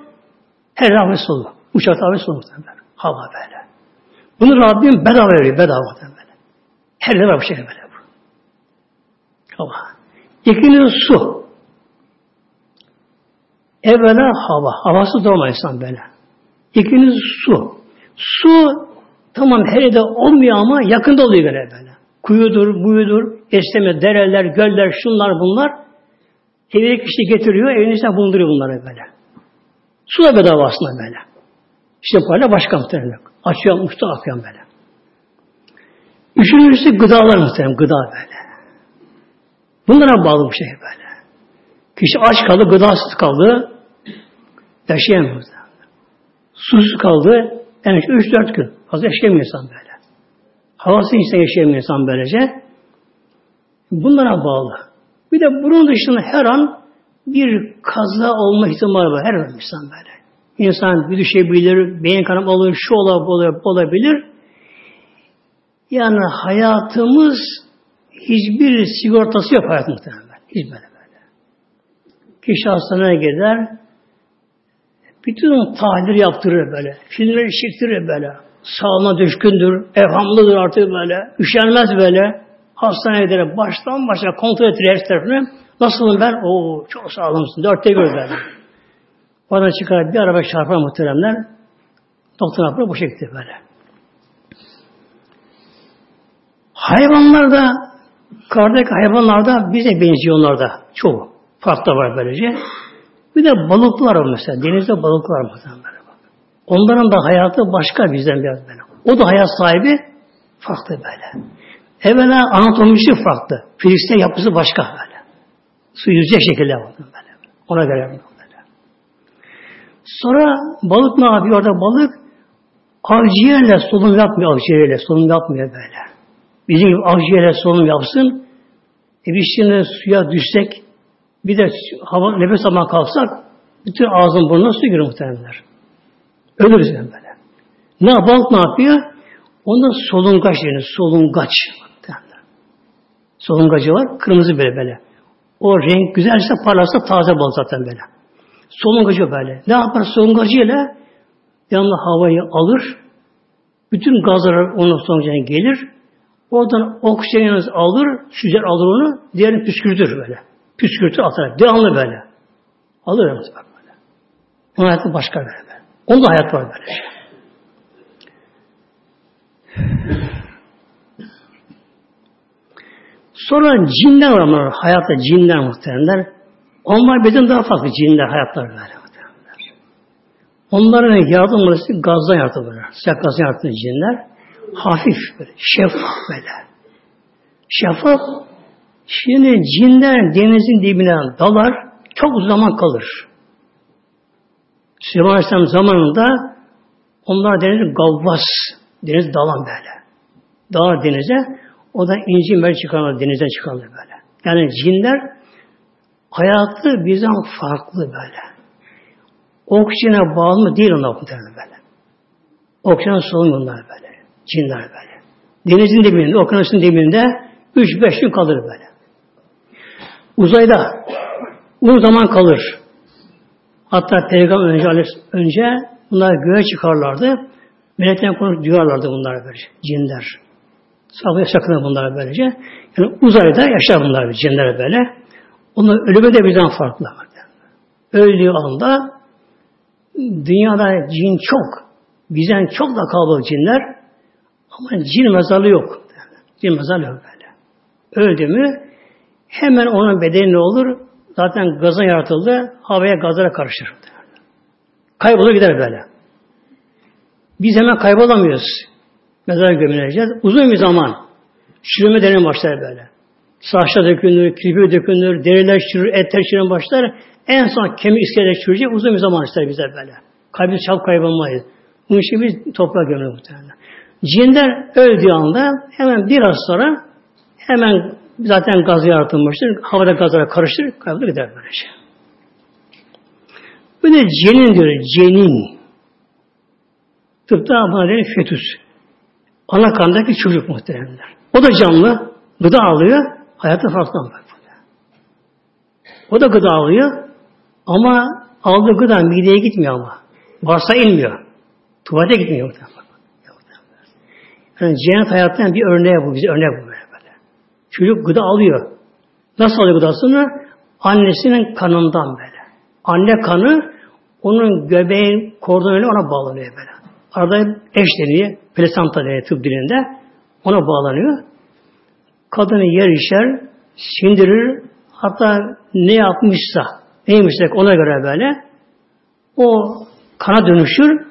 Her havayı solu. Uçakta havayı solu. Hava böyle. Bunu Rabbim bedava veriyor. Bedava böyle. Her yerde var bir şey böyle. Hava. İkincisi su. Evvela hava. Havası doğma insan böyle. İkincisi su. Su tamam her yerde olmuyor ama yakında oluyor böyle böyle. Kuyudur, buyudur, esneme, dereler, göller, şunlar bunlar. Evine kişi getiriyor, evin içinde bulunduruyor bunları böyle. Su da bedava aslında böyle. İşte böyle başka muhtemelen. Açıyor, uçta akıyor böyle. Üçüncüsü gıdalar muhtemelen, gıda böyle. Bunlara bağlı bir şey böyle. Kişi aç kaldı, gıdasız kaldı, yaşayamıyor. Susuz kaldı, yani üç dört gün. Fazla yaşayamıyor insan böyle. Havası içinde yaşayamıyor insan böylece. Bunlara bağlı. Bir de bunun dışında her an bir kaza olma ihtimali var. Her an insan böyle. İnsan bir düşebilir, beyin kanım olur, şu olabilir, olabilir. Yani hayatımız hiçbir sigortası yok hayatımızda. Hiç böyle böyle. Kişi hastaneye gider, bütün tahlil yaptırır böyle. Filmleri çektirir böyle. Sağlığına düşkündür, evhamlıdır artık böyle. Üşenmez böyle. Hastaneye gider, baştan başa kontrol ettirir her tarafını. Nasılım ben? Oo çok sağlamsın. Dörtte gör böyle. Bana çıkar bir araba çarpar muhteremler. Doktor yapar bu şekilde böyle. Hayvanlarda, kardaki hayvanlarda bize benziyorlar da çoğu. Farklı var böylece. Bir de balıklar var mesela. Denizde balıklar var. Bak. Onların da hayatı başka bizden biraz böyle. O da hayat sahibi farklı böyle. Evvela anatomisi farklı. Fiziksel yapısı başka böyle. Su yüzecek şekilde böyle. Ona göre. Sonra balık ne yapıyor orada? Balık avciğerle solunum yapmıyor avciğerle. Solunum yapmıyor böyle. Bizim gibi avciğerle solunum yapsın. E biz şimdi suya düşsek bir de hava, nefes almaya kalksak bütün ağzın burnuna su girer muhtemelenler. Ölürüz yani böyle. Ne balık ne yapıyor? Onda solungaç denir. Solungaç. Solungacı var. Kırmızı böyle böyle. O renk güzelse parlarsa taze balık zaten böyle. Solungacı böyle. Ne yapar solungacıyla? Yanına havayı alır. Bütün gazlar onun sonucuna gelir. Oradan oksijeni alır, süzer alır onu, diğerini püskürtür böyle. Püskürtü atar. Devamlı böyle. Alır mı bak böyle. Onun hayatı başka böyle. Onun da hayat var böyle. Sonra cinler var ama hayatta cinler muhteremler. Onlar bizden daha farklı cinler hayatlar böyle. Onların yaratılması gazdan yaratılır. Sıcak gazdan yaratılır cinler. Hafif böyle, şeffaf böyle. Şeffaf Şimdi cinler denizin dibine dalar, çok zaman kalır. Süleyman Aleyhisselam zamanında onlar deniz gavvas, deniz dalan böyle. Dalar denize, o da inci mer çıkarlar, denize çıkarlar böyle. Yani cinler hayatı bizden farklı böyle. Oksijene bağlı değil onlar muhtemelen böyle. Oksijen solunmuyorlar böyle. Cinler böyle. Denizin dibinde, okyanusun dibinde 3-5 gün kalır böyle. Uzayda uzun zaman kalır. Hatta Peygamber önce, önce bunlar göğe çıkarlardı. Melekten konuş duyarlardı bunlar böyle, cinler. Sahabaya sakınır bunlar böylece. Yani uzayda yaşar bunlar cinler böyle. Onlar ölümü de bizden farklı. Öldüğü anda dünyada cin çok. Bizden çok da kalabalık cinler. Ama cin mezarı yok. Cin mezarı yok böyle. Öldü mü Hemen onun bedeni ne olur? Zaten gazın yaratıldı. Havaya gazlara karışır. Kaybolur gider böyle. Biz hemen kaybolamıyoruz. Mezara gömüleceğiz. Uzun bir zaman çürüme dönemi başlar böyle. Saçlar dökülür, kirpi dökülür, deriler çürür, etler çürür başlar. En son kemik iskelet çürüyecek uzun bir zaman ister bize böyle. Kalbimiz çabuk kaybolmayız. Bunun için biz toprağa gömülür muhtemelen. Cinler öldüğü anda hemen biraz sonra hemen zaten gaz yaratılmıştır. Havada gazlara karıştır, kaybolur gider böylece. Bu ne cenin diyor, cenin. Tıpta buna denir fetüs. Ana kandaki çocuk muhteremler. O da canlı, gıda alıyor, hayatı farklı böyle. O da gıda alıyor ama aldığı gıda mideye gitmiyor ama. Varsa inmiyor. Tuvalete gitmiyor. Yani cennet hayattan bir örneği bu, bize örnek bu böyle. Çocuk gıda alıyor. Nasıl alıyor gıdasını? Annesinin kanından böyle. Anne kanı onun göbeğin kordonuyla ona bağlanıyor böyle. Arada eş deniyor, plasanta deniyor tıp dilinde. Ona bağlanıyor. Kadını yer işer, sindirir, hatta ne yapmışsa, neymişse ona göre böyle o kana dönüşür.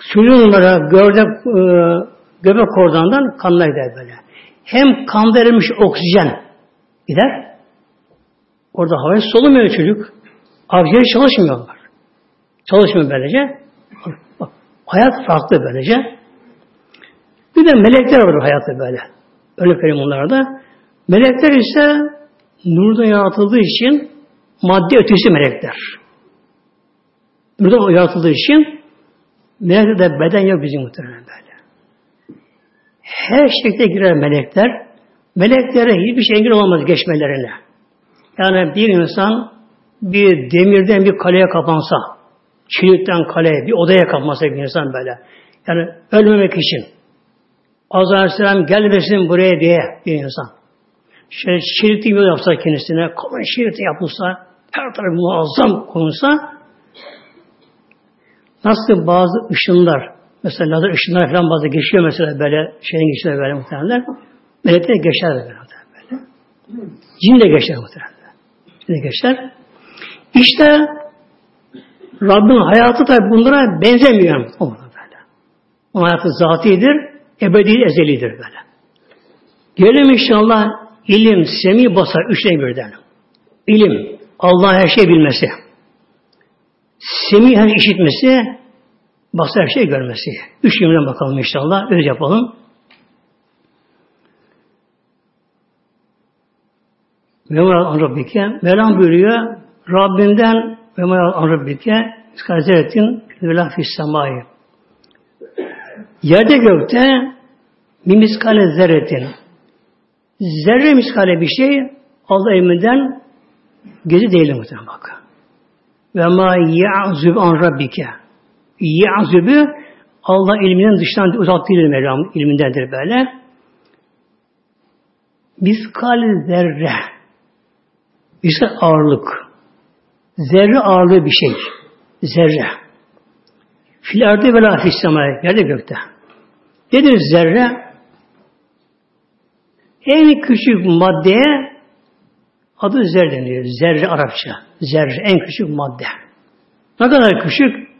Suyun onlara gövde, göbek kordondan kanına gider böyle. Hem kanda erimiş oksijen gider. Orada havayı solumuyor çocuk. Akciğer çalışmıyorlar. Çalışmıyor böylece. Bak, hayat farklı böylece. Bir de melekler vardır hayatta böyle. Öyle vereyim onlarda. Melekler ise nurda yaratıldığı için madde ötesi melekler. Nurda yaratıldığı için melekte de beden yok bizim muhtemelen böyle. Her şekilde girer melekler. Meleklere hiçbir şey engel olamaz geçmelerine. Yani bir insan bir demirden bir kaleye kapansa, çelikten kaleye, bir odaya kapansa bir insan böyle. Yani ölmemek için. Azrail Aleyhisselam gelmesin buraya diye bir insan. Şöyle şeritli yol yapsa kendisine, kalın şeriti yapılsa, her tarafı muazzam konulsa, nasıl bazı ışınlar, mesela lazer ışınlar falan bazı geçiyor mesela böyle, şeyin geçiyor böyle muhtemelen, melekler geçer böyle muhtemelen. Cin de geçer muhtemelen. Cin de geçer. İşte Rabbin hayatı da bunlara benzemiyor. Böyle. Onun hayatı zatidir, ebedi, ezelidir böyle. Gelelim inşallah ilim, semi basar, üç şey birden. İlim, Allah her şey bilmesi. Semi her işitmesi, basar her şey görmesi. Üç yönünden bakalım inşallah, öyle yapalım. Mevla Rabbike, Mevlam buyuruyor, Rabbinden ve Mevla Rabbike, iskazeretin vela fissemayı. Yerde gökte mimiskale zerretin. Zerre miskale bir şey Allah ilminden gezi değil muhtemelen bak. Ve ma ya'zub an rabbike. Ya'zubü Allah ilminden dıştan uzak değildir Mevlam ilmindendir böyle. Miskal zerre. İşte ağırlık. Zerre ağırlığı bir şey. Zerre. Fil ve la fissemaya. Yerde gökte. Nedir zerre? En küçük maddeye adı zer deniyor. Zerre Arapça. Zerre en küçük madde. Ne kadar küçük?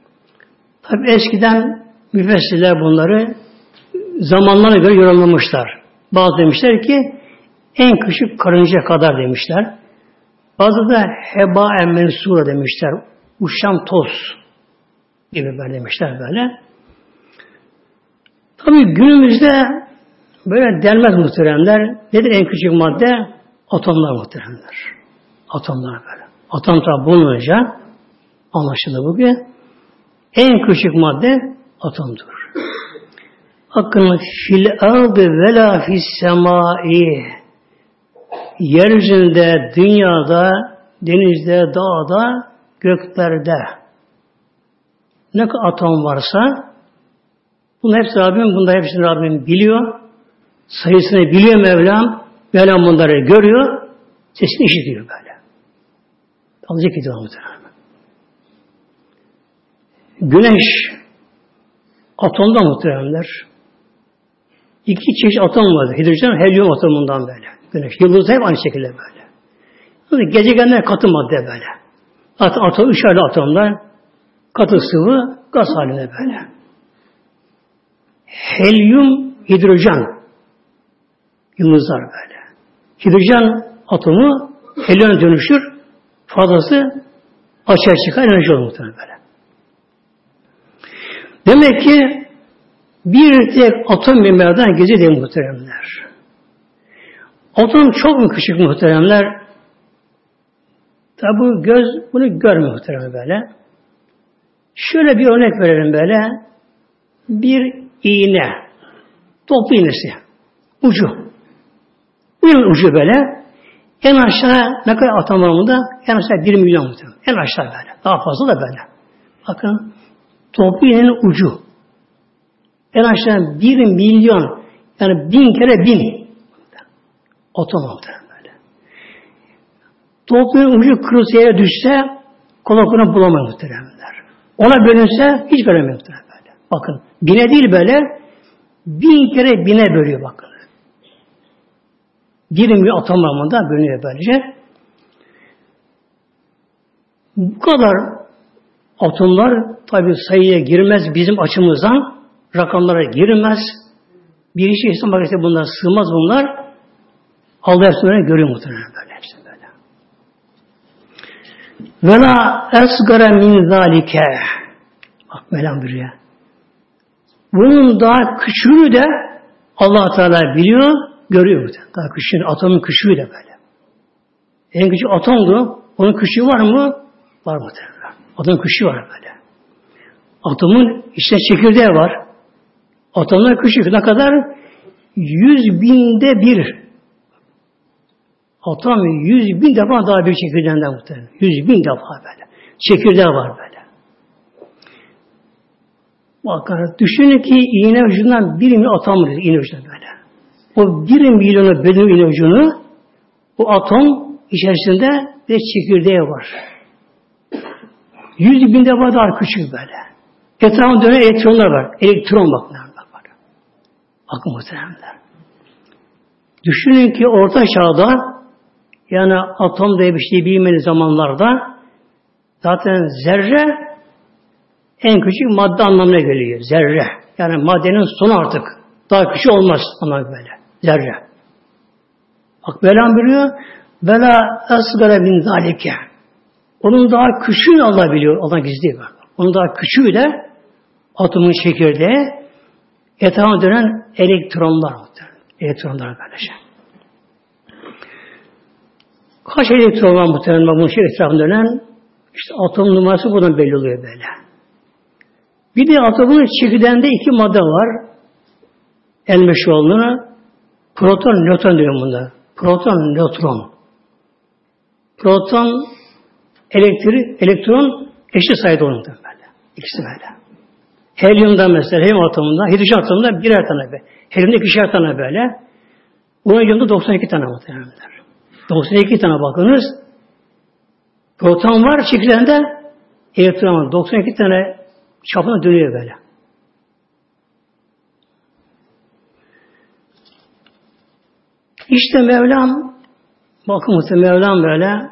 Tabi eskiden müfessirler bunları zamanlara göre yorumlamışlar. Bazı demişler ki en küçük karınca kadar demişler. Bazı da heba en mensura demişler. Uçan toz gibi böyle demişler böyle. Tabi günümüzde böyle denmez muhteremler. Nedir en küçük madde? Atomlar muhteremler. Atomlar böyle. Atom tabi bulununca anlaşıldı bugün. En küçük madde atomdur. Hakkın fil ardı ve la fis semai yeryüzünde, dünyada, denizde, dağda, göklerde ne kadar atom varsa bunun hepsi Rabbim, bunda hepsini Rabbim biliyor. Sayısını biliyor Mevlam. Mevlam bunları görüyor. Sesini işitiyor böyle. Alacak gidiyor muhtemelen. Güneş atomda muhtemelenler. İki çeşit atom vardır. Hidrojen, helyum atomundan böyle. Güneş. Yıldız hep aynı şekilde böyle. Gezegenler katı madde böyle. At, atom, üç atomlar katı sıvı gaz halinde böyle. Helyum, hidrojen. Yıldızlar böyle. hidrojen atomu helyuma dönüşür. Fazlası açığa çıkar enerji olur muhtemelen böyle. Demek ki bir tek atom bir mevdan gezi değil muhteremler. Atom çok mu küçük muhteremler? Tabi göz bunu görmüyor muhterem böyle. Şöyle bir örnek verelim böyle. Bir iğne. Toplu iğnesi. Ucu. Bir ucu böyle. En aşağı ne kadar bunda? En aşağı bir milyon muhtemelen. En aşağı böyle. Daha fazla da böyle. Bakın toplu iğnenin ucu. En aşağı bir milyon yani bin kere bin muhtemelen böyle. Toplu ucu kırılsa yere düşse kolay kolay muhtemelenler. Ona bölünse hiç göremiyor muhtemelen böyle. Bakın bine değil böyle bin kere bine bölüyor bakın. Bir milyon atom ramında bölünüyor böylece. Bu kadar atomlar tabi sayıya girmez bizim açımızdan. Rakamlara girmez. Bir işe İslam makinesi bunlar sığmaz bunlar. Allah hepsini görüyor muhtemelen böyle böyle. Ve la esgara min zalike. Bak Mevlam buyuruyor. Bunun daha küçüğünü de allah Teala biliyor, görüyor. Daha küçüğünü, atomun küçüğü de böyle. En küçük atomdu. Onun küçüğü var mı? Var mı? Atomun küçüğü var böyle. Atomun işte çekirdeği var. Atomlar küçük. Ne kadar? Yüz binde bir. Atom yüz bin defa daha bir çekirdeğinden muhtemelen. Yüz bin defa böyle. Çekirdeği var böyle. Bakın düşünün ki iğne ucundan bir milyon atom var iğne ucundan böyle. O bir milyonu bölüm iğne ucunu o atom içerisinde ve çekirdeği var. Yüz bin defa daha küçük böyle. Etrafında dönen elektronlar var. Elektron bak. Bak, bak. Bakın muhteremler. Düşünün ki orta çağda yani atom diye bir şey bilmediği zamanlarda zaten zerre en küçük madde anlamına geliyor. Zerre. Yani maddenin sonu artık. Daha küçük olmaz ama böyle. Zerre. Bak Belam biliyor. Bela asgara min zalike. Onun daha küçüğünü Allah biliyor. Allah gizli var. Onun daha küçüğü de atomun çekirdeği etrafına dönen elektronlar. Elektronlar böylece. Kaç elektron var muhtemelen bunun etrafında dönen? İşte atom numarası buradan belli oluyor böyle. Bir de atomun çekirdeğinde iki madde var. El meşhurluğuna proton, nötron diyor bunda. Proton, nötron. Proton, elektrik, elektron eşit sayıda onun böyle. İkisi böyle. Helyumda mesela, helyum atomunda, hidrojen atomunda birer tane böyle. Helyumda ikişer tane böyle. Uranyumda 92 tane muhtemelenler. 92 tane bakınız. Proton var çekilende elektron var. 92 tane çapına dönüyor böyle. İşte Mevlam bakın muhtemelen Mevlam böyle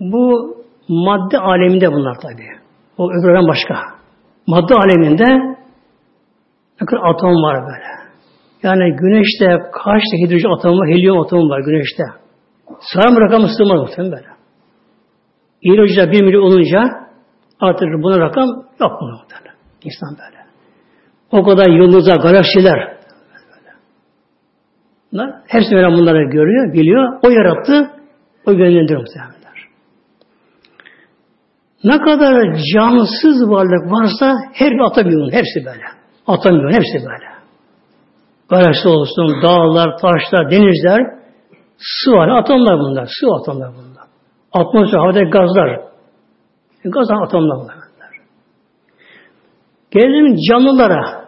bu madde aleminde bunlar tabi. O öbürden başka. Madde aleminde bakın atom var böyle. Yani güneşte kaç da hidrojen atomu var, helyum atomu var güneşte. Sağım rakamı sığmaz muhtemelen böyle. İyi bir milyon olunca artık buna rakam yok mu muhtemelen. İnsan böyle. O kadar yıldızlar, galaksiler. Bunlar, hepsi böyle bunları görüyor, biliyor. O yarattı, o yönlendiriyor muhtemelen. Ne kadar cansız varlık varsa her bir atom hepsi böyle. Atom hepsi böyle. Galaksi olsun, dağlar, taşlar, denizler, var, atomlar bunlar, su atomlar bunlar. Atmosfer, havada gazlar. E, gaz atomlar bunlar. Gelelim canlılara.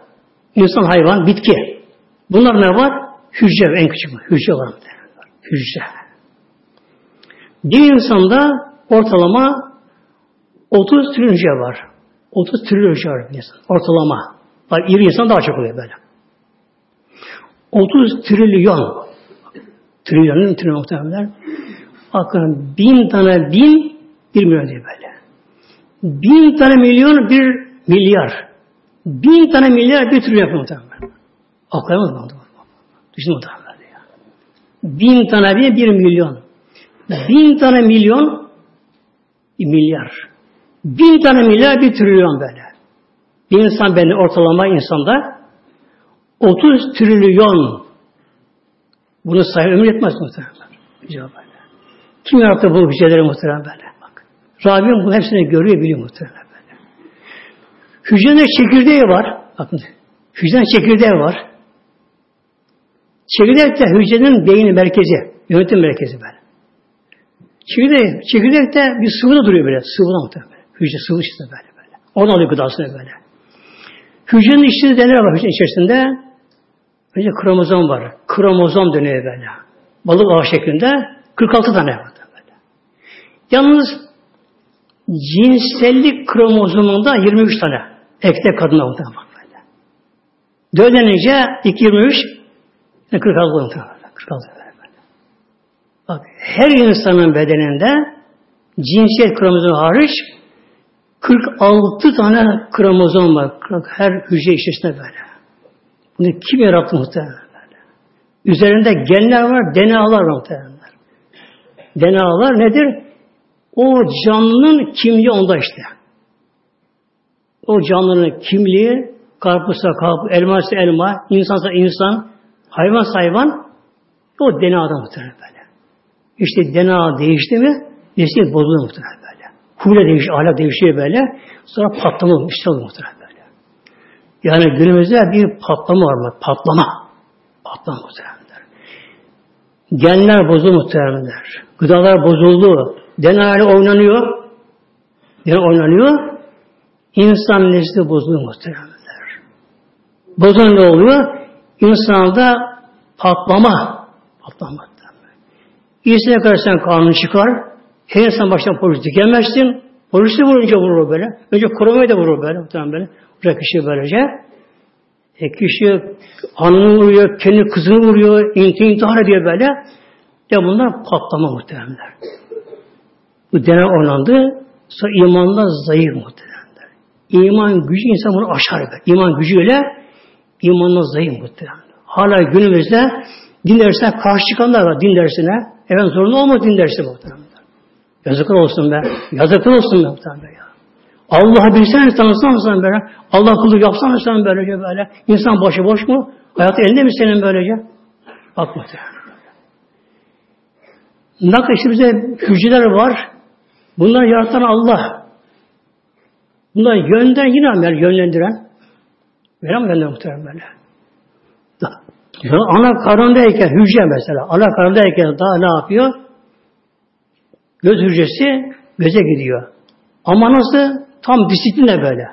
İnsan, hayvan, bitki. Bunlar ne var? Hücre en küçük. Hücre var. Hücre. Bir insanda ortalama 30 trilyon hücre var. 30 trilyon hücre var insan. Ortalama. Var, iri insan daha çok oluyor böyle. 30 trilyon. Trilyonun trilyon muhtemelen. Bakın bin tane bin bir milyon diye böyle. Bin tane milyon bir milyar. Bin tane milyar bir trilyon yapıyor muhtemelen. Aklayamaz mı? Düşünün muhtemelen ya. Bin tane bir, bir milyon. Bin tane milyon, bir milyar. Bin tane milyar, bir trilyon böyle. Bir insan beni ortalama insanda 30 trilyon bunu sayı ömür etmez muhtemelen. Cevap böyle. Kim yarattı bu hücreleri muhtemelen böyle? Bak. Rabbim bu hepsini görüyor, biliyor muhtemelen böyle. Hücrenin çekirdeği var. Bakın. Hücrenin çekirdeği var. Çekirdek de hücrenin beyni merkezi, yönetim merkezi böyle. Çekirdek, çekirdek de bir sıvıda duruyor böyle, sıvıda muhtemelen. Hücre sıvı işte böyle böyle. Oradan alıyor gıdasını böyle. Hücrenin içinde neler var hücrenin içerisinde? Önce kromozom var. Kromozom dönüyor böyle. Balık ağı şeklinde 46 tane var. Böyle. Yalnız cinsellik kromozomunda 23 tane. Ekte kadına muhtemelen bak böyle. Dönenince 2 23 46 muhtemelen. 46 böyle. Bak her insanın bedeninde cinsiyet kromozomu hariç 46 tane kromozom var. Her hücre içerisinde böyle. Bunu kim yarattı muhtemelen. Üzerinde genler var, DNA'lar var muhtemelen. DNA'lar nedir? O canlının kimliği onda işte. O canlının kimliği karpuzsa karpuz, elmaysa elma, insansa insan, hayvan hayvan o DNA'da muhtemelen böyle. İşte DNA değişti mi nesil bozuluyor muhtemelen böyle. Huyla değişiyor, ahlak değişiyor böyle. Sonra patlama işte muhtemelen. Yani günümüzde bir patlama var mı? Patlama. Patlama muhtemelen. Genler bozuldu muhtemelen. Gıdalar bozuldu. DNA oynanıyor. DNA oynanıyor. İnsan nesli bozuluyor muhtemelen. Bozan ne oluyor? İnsanda patlama. Patlama. İyisine sen kanun çıkar. Her insan baştan polis dikemezsin. Polisi vurunca vurur böyle. Önce korumayı da vurur böyle. Muhtemelen böyle. Bırak kişi böylece. E kişi anını vuruyor, kendi kızını vuruyor, intihar ediyor böyle. Ya bunlar patlama muhtemelenler. Bu denen oynandı. Sonra imanla zayıf muhtemelenler. İman gücü insan bunu aşar. Be. İman gücüyle imanla zayıf muhtemelenler. Hala günümüzde din dersine karşı çıkanlar var din dersine. Evet zorunlu olmaz din dersi muhtemelenler. Yazıklar olsun be. Yazıklar olsun be muhtemelen ya. Allah'ı bilsen tanısan sen böyle. Allah kulu yapsan sen böylece böyle. İnsan başı boş mu? Hayat elinde mi senin böylece? Bak muhtemelen. Nakl işte bize hücreler var. Bunları yaratan Allah. Bunlar yönden yine amel yönlendiren. Veren gönder muhtemelen böyle. Ana karnındayken hücre mesela. Ana karnındayken daha ne yapıyor? Göz hücresi göze gidiyor. Ama nasıl? Tam disipline böyle.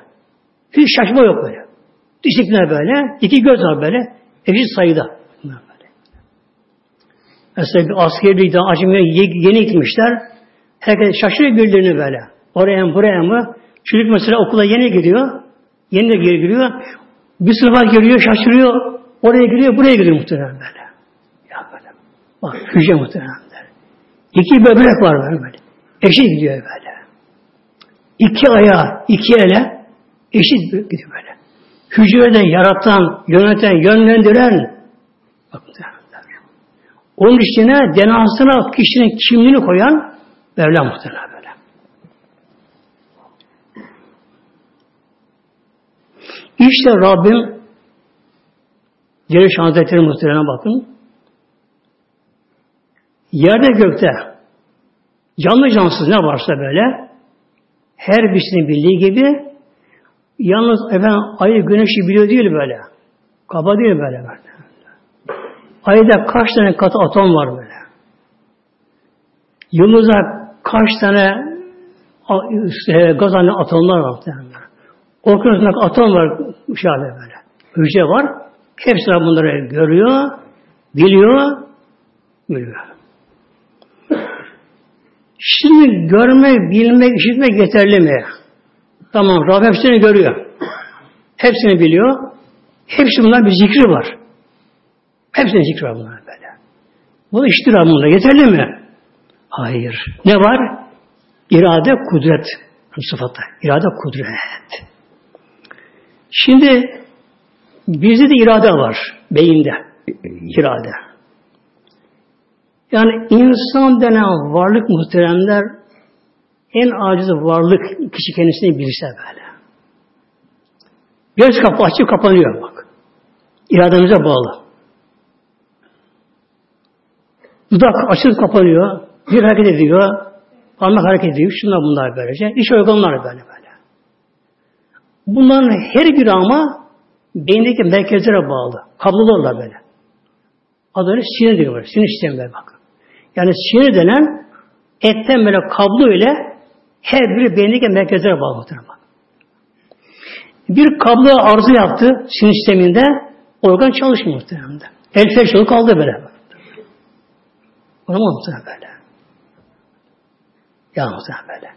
Hiç şaşma yok böyle. Disipline böyle. İki göz var böyle. Eşit sayıda. Mesela bir askerliği de acımaya yeni gitmişler. Herkes şaşırıyor birbirlerini böyle. Oraya mı buraya mı? Çocuk mesela okula yeni gidiyor. Yeni de geri giriyor. Bir sınıfa giriyor, şaşırıyor. Oraya giriyor, buraya giriyor muhtemelen böyle. Ya böyle. Bak hücre muhtemelen böyle. İki böbrek var böyle. böyle. Eşit gidiyor böyle. İki ayağı, iki ele eşit gidiyor böyle. Hücreden yaratan, yöneten, yönlendiren. Onun içine denasına kişinin kimliğini koyan Mevla muhtemelen böyle. İşte Rabbim Celil Hazretleri muhtemelen bakın. Yerde gökte canlı cansız ne varsa böyle her birisinin bildiği gibi yalnız efendim ayı güneşi biliyor değil böyle. Kaba değil böyle böyle. Ayda kaç tane katı atom var böyle. Yıldızda kaç tane işte, gaz atomlar var. Okyanusunda atom var şöyle böyle. Hücre var. Hepsi bunları görüyor, biliyor, biliyor. Şimdi görmek, bilmek, işitmek yeterli mi? Tamam, Rabbim hepsini görüyor. Hepsini biliyor. Hepsi bunlar bir zikri var. Hepsinin zikri var bunlar böyle. Bu iştir bunda. Yeterli mi? Hayır. Ne var? İrade, kudret. Sıfatı. İrade, kudret. Şimdi bizde de irade var. Beyinde. irade. Yani insan denen varlık muhteremler en aciz varlık kişi kendisini bilirse böyle. Göz kapı açıp kapanıyor bak. İrademize bağlı. Dudak açıp kapanıyor. Bir hareket ediyor. Parmak hareket ediyor. Şunlar bunlar böylece. İş organları böyle böyle. Bunların her biri ama beyindeki merkezlere bağlı. Kablolarla böyle. Adını sinir diyor. Sinir sistemi böyle bak. Yani sinir denen etten böyle kablo ile her biri beyindeki merkezlere bağlı. Bir kablo arıza yaptı sinir sisteminde organ çalışmıyor muhtemelen. El feşolu kaldı böyle. Olamaz muhtemelen böyle. Ya muhtemelen böyle.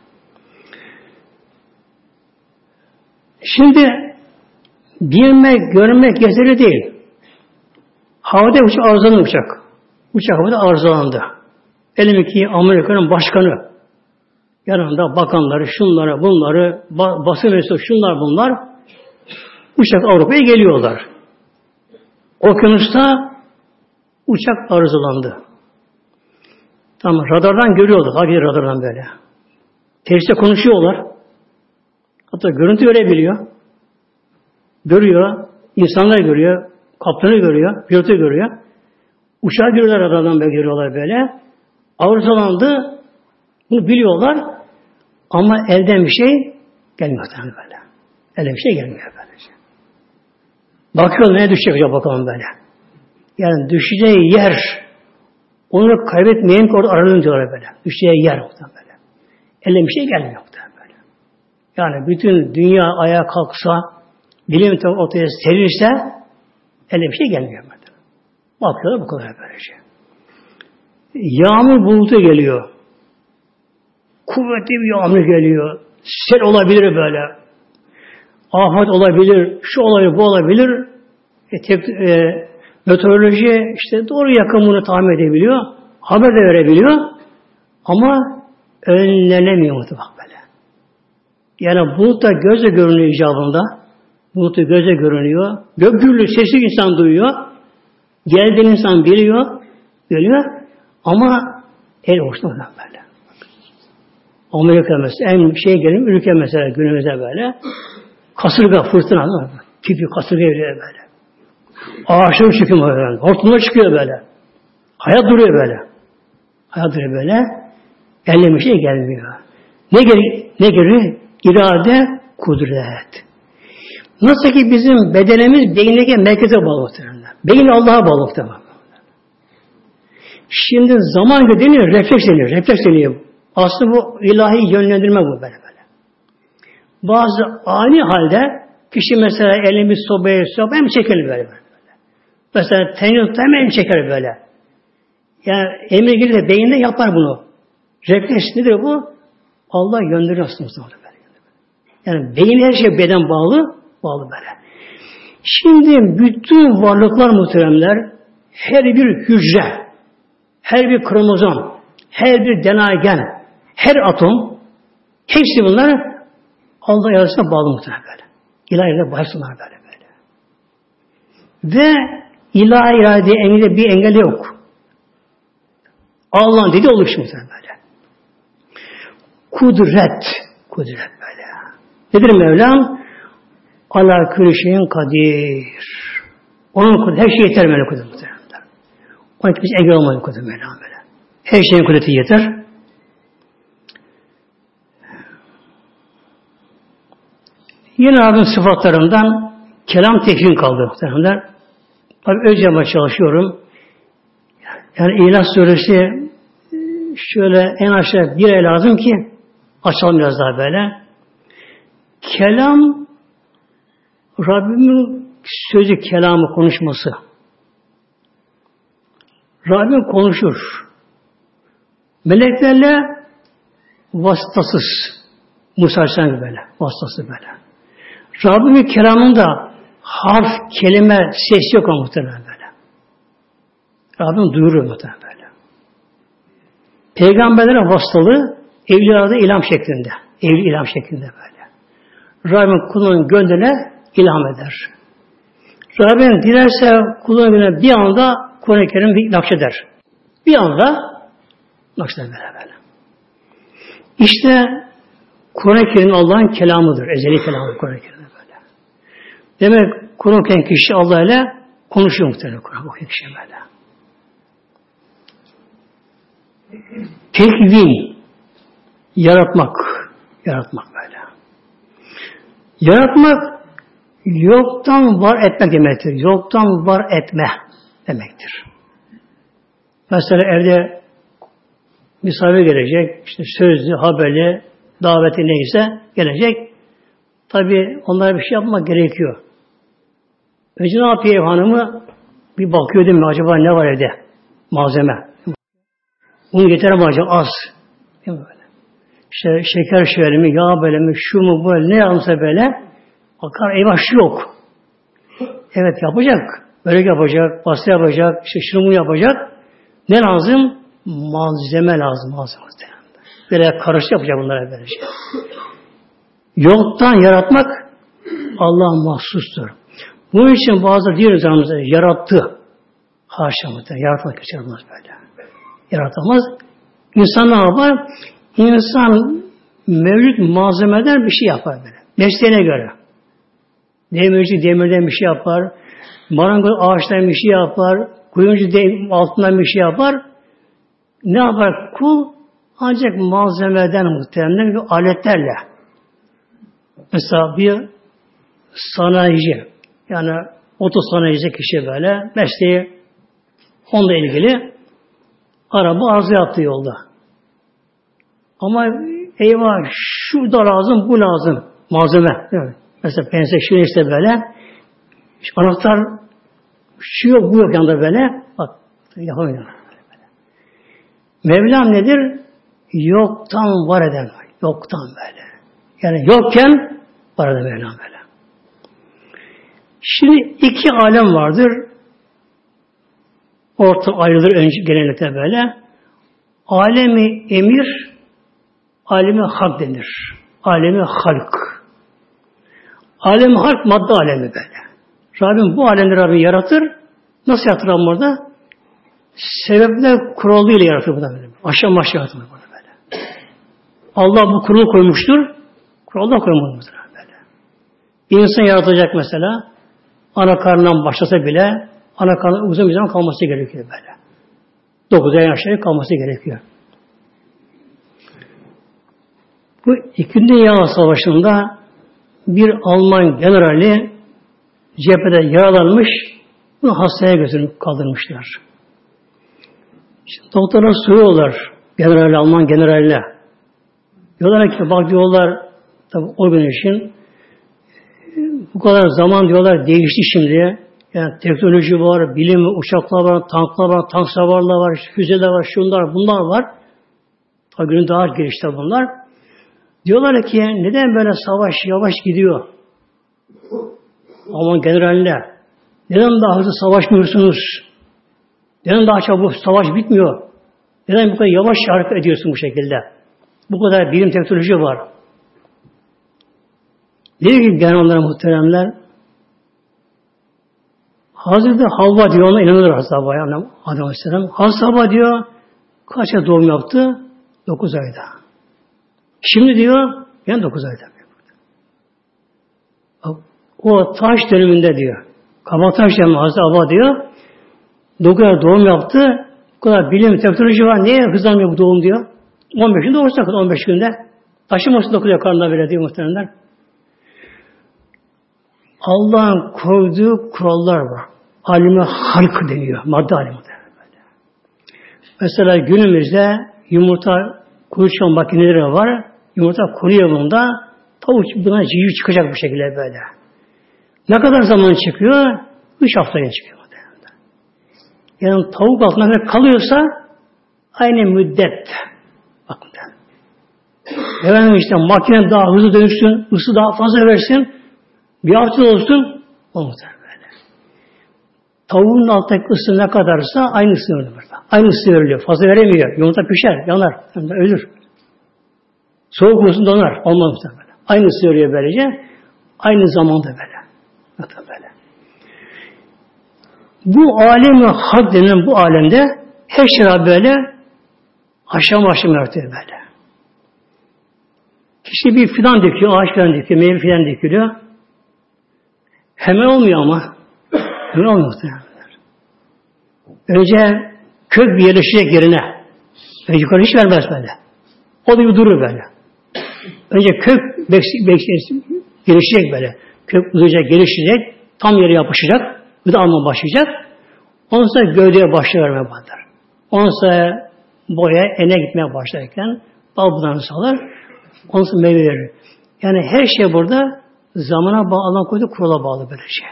Şimdi bilmek, görmek yeterli değil. Havada uçak arızalandı uçak. Uçak havada arızalandı. Elimdeki Amerika'nın başkanı yanında bakanları, şunları, bunları, basın mensubu, şunlar bunlar uçak Avrupa'ya geliyorlar. Okyanusta uçak arızalandı. Tamam, radardan görüyorlar. Hakikaten radardan böyle. Teriste konuşuyorlar. Hatta görüntü görebiliyor. Görüyor. insanlar görüyor. Kaptanı görüyor. Pilotu görüyor. Uçağı görüyorlar radardan böyle görüyorlar böyle. Arızalandı. Bunu biliyorlar. Ama elden bir şey gelmiyor tabii böyle. Elden bir şey gelmiyor böylece. Bakıyor ne düşecek acaba bakalım böyle. Yani düşeceği yer onu kaybetmeyen ki orada aranın diyorlar böyle. Düşeceği yer muhtemelen böyle. Elden bir şey gelmiyor muhtemelen böyle. Yani bütün dünya ayağa kalksa bilim ortaya serilirse elden bir şey gelmiyor. Böyle. Bakıyorlar bu kadar böylece. Yağmur bulutu geliyor. Kuvvetli bir yağmur geliyor. Sel olabilir böyle. Afet olabilir, şu olabilir, bu olabilir. E, tek, e, meteoroloji işte doğru yakınını tahmin edebiliyor. Haber de verebiliyor. Ama önlenemiyor bak böyle. Yani bulut da gözle görünüyor icabında. Bulut da gözle görünüyor. Gök gürlü sesi insan duyuyor. Geldiğin insan biliyor. Görüyor. Ama el hoşlanmadan böyle. Amerika mesela en şey gelin ülke mesela günümüzde böyle kasırga fırtına tipi kasırga geliyor böyle. Ağaçlar çıkıyor böyle. Hortumlar çıkıyor böyle. Hayat duruyor böyle. Hayat duruyor böyle. Elde bir şey gelmiyor. Ne geri ne geri? İrade, kudret. Nasıl ki bizim bedenimiz beyindeki merkeze bağlı. Beyin Allah'a bağlı. Şimdi zaman deniyor, refleks deniyor, refleks deniyor. Aslında bu ilahi yönlendirme bu böyle böyle. Bazı ani halde kişi mesela elini bir sobaya sobaya hem çeker böyle böyle. Mesela tenyot hemen çeker böyle. Yani emir gelir de beyinde yapar bunu. Refleks nedir bu? Allah gönderiyor aslında böyle. Yani beyin her şey beden bağlı, bağlı böyle. Şimdi bütün varlıklar muhteremler her bir hücre, her bir kromozom, her bir denagen, her atom, hepsi bunlar Allah yarısına bağlı muhtemelen böyle. İlahiyle bağlısınlar böyle böyle. Ve ilahi irade engel bir engel yok. Allah'ın dediği olmuş muhtemelen böyle. Kudret, kudret böyle. Nedir Mevlam? Ala külü kadir. Onun kudreti, her şey yeter Mevlam kudreti Onun hiç engel olmadı kudreti Mevlam böyle. Her şeyin kudreti yeter. Yine abin sıfatlarından kelam tekrin kaldı muhtemelen. Tabi önce çalışıyorum. Yani İhlas Suresi şöyle en aşağı bir ay lazım ki açalım biraz daha böyle. Kelam Rabbimin sözü, kelamı, konuşması. Rabbim konuşur. Meleklerle vasıtasız. Musa Aleyhisselam böyle. Vasıtası böyle. Rabbimin kelamında harf, kelime, ses yok ama muhtemelen böyle. Rabbim duyuruyor muhtemelen böyle. Peygamberlere vasıtalı evliyalarda ilham şeklinde. Evli ilham şeklinde böyle. Rabbim kulunun gönlüne ilham eder. Rabbim dilerse kulunun gönlüne bir anda Kur'an-ı Kerim nakşeder. Bir anda böyle böyle. İşte Kur'an-ı Kerim Allah'ın kelamıdır. Ezeli kelamı Kur'an-ı Kerim böyle. Demek Kur'an okuyan kişi Allah ile konuşuyor muhtemelen Kur'an okuyan kişi böyle. Tekvin yaratmak yaratmak böyle. Yaratmak yoktan var etmek demektir. Yoktan var etme demektir. Mesela evde misafir gelecek, işte sözlü, haberli, daveti neyse gelecek. Tabi onlara bir şey yapmak gerekiyor. Önce ne yapıyor ev hanımı? Bir bakıyor değil mi? Acaba ne var evde? Malzeme. Bunu getiren acaba az. İşte şeker şöyle mi, yağ böyle mi, şu mu böyle ne yapsa böyle bakar eyvah şu yok. Evet yapacak. Börek yapacak, pasta yapacak, işte şunu bunu yapacak. Ne lazım? Malzeme lazım. Malzeme. Böyle karışık yapacak bunlara böyle şey. Yoktan yaratmak Allah mahsustur. Bunun için bazı diyor zamanda yarattı. Haşa muhtemelen. Yaratmak yaratmaz böyle. Yaratamaz. İnsan ne yapar? İnsan mevcut malzemeden bir şey yapar böyle. Mesleğine göre. Demirci demirden bir şey yapar. Marangoz ağaçtan bir şey yapar. Kuyumcu altından bir şey yapar. Ne yapar? Kul ancak malzemeden muhtemelen bir aletlerle. Mesela bir sanayici yani oto sanayici kişi böyle mesleği onunla ilgili araba arıza yaptı yolda. Ama eyvah şu da lazım bu lazım malzeme. Mesela pense şu işte böyle anahtar şu yok bu yok yanında böyle bak yapamıyor. Mevlam nedir? Yoktan var eden. Yoktan böyle. Yani yokken var eden Mevlam böyle. Şimdi iki alem vardır. Orta ayrılır önce genellikle böyle. Alemi emir, alemi hak denir. Alemi halk. Alemi halk madde alemi böyle. Rabbim bu alemleri Rabbim yaratır. Nasıl yaratır Rabbim orada? Sebepler kuralıyla yaratır burada böyle. Aşağı aşağı yaratır burada böyle. Allah bu kuralı koymuştur. Kuralda koymuştur böyle. İnsan yaratacak mesela. Ana karnından başlasa bile ana karnından uzun bir zaman kalması gerekiyor böyle. Dokuz ay aşağıya kalması gerekiyor. Bu İkinci Dünya Savaşı'nda bir Alman generali cephede yaralanmış, bunu hastaya götürüp kaldırmışlar. İşte doktora soruyorlar, general Alman generaline. Diyorlar ki bak diyorlar, tabi o gün için bu kadar zaman diyorlar değişti şimdi. Yani teknoloji var, bilim, uçaklar var, tanklar var, tank savarlar var, füzeler var, şunlar, bunlar var. Tabi günün daha gelişti bunlar. Diyorlar ki neden böyle savaş yavaş gidiyor? Aman generaline neden daha hızlı savaşmıyorsunuz? Neden daha çabuk savaş bitmiyor? Neden bu kadar yavaş hareket ediyorsun bu şekilde? Bu kadar bilim teknoloji var. Diyor ki generaller muhteremler Hazreti Havva diyor ona inanılır Hazreti Havva'ya Adem Aleyhisselam. Hazreti Havva diyor kaça doğum yaptı? Dokuz ayda. Şimdi diyor yani dokuz ayda. O taş döneminde diyor. Kabataş döneminde Hazreti Havva diyor. Dokuz ay doğum yaptı. Bu kadar bilim, teknoloji var. Niye hızlanmıyor bu doğum diyor. 15 günde doğursa 15 günde. Taşımasın dokuz ay karnına bile diyor muhtemelen. Allah'ın koyduğu kurallar var. Alime halk deniyor. Madde alimi. Mesela günümüzde yumurta kuluçkan makineleri var. Yumurta konuyor bunda. Tavuk buna cici çıkacak bu şekilde böyle. Ne kadar zaman çıkıyor? Üç haftaya çıkıyor. Yani tavuk altında kalıyorsa aynı müddet. Bakın. Efendim işte makine daha hızlı dönüşsün, ısı daha fazla versin, bir hafta olsun, olmaz böyle. Tavuğun alttaki ısı ne kadarsa aynı ısı veriyor burada. Aynı ısı veriliyor. Fazla veremiyor. Yumurta pişer, yanar, ölür. Soğuk olsun donar. Olmaz böyle. Aynı ısı veriyor böylece. Aynı zamanda böyle. Hatta böyle. Bu alemi hak denen bu alemde Her şarap böyle aşama aşama artıyor böyle. Kişi bir fidan dikiyor, ağaç fidan dikiyor, meyve fidan dikiliyor. Hemen olmuyor ama. Hemen olmuyor. Önce kök bir yerleşecek yerine. Önce yukarı hiç vermez böyle. O da bir durur böyle. Önce kök gelişecek böyle. Kök uzayacak, gelişecek. Tam yere yapışacak. De alma başlayacak. Ondan sonra gövdeye başlıyor vermeye başlar. Ondan sonra boya, ene gitmeye başlarken dal budağını sağlar. Ondan sonra meyve verir. Yani her şey burada zamana bağlı, Allah koydu kurala bağlı böyle şey.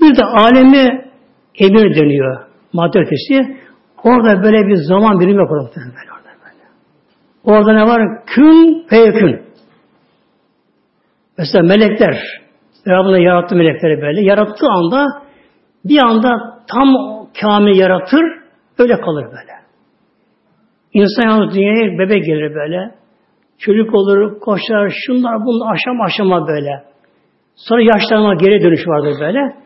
Bir de alemi emir dönüyor. Madde ötesi. Orada böyle bir zaman birimi yok orada böyle. Orada, böyle. orada ne var? Kün feyekün. Mesela melekler, Rabbine yarattı melekleri böyle. Yarattığı anda bir anda tam kamil yaratır, öyle kalır böyle. İnsan yalnız dünyaya bebek gelir böyle. Çocuk olur, koşar, şunlar bunlar aşama aşama böyle. Sonra yaşlanma geri dönüş vardır böyle.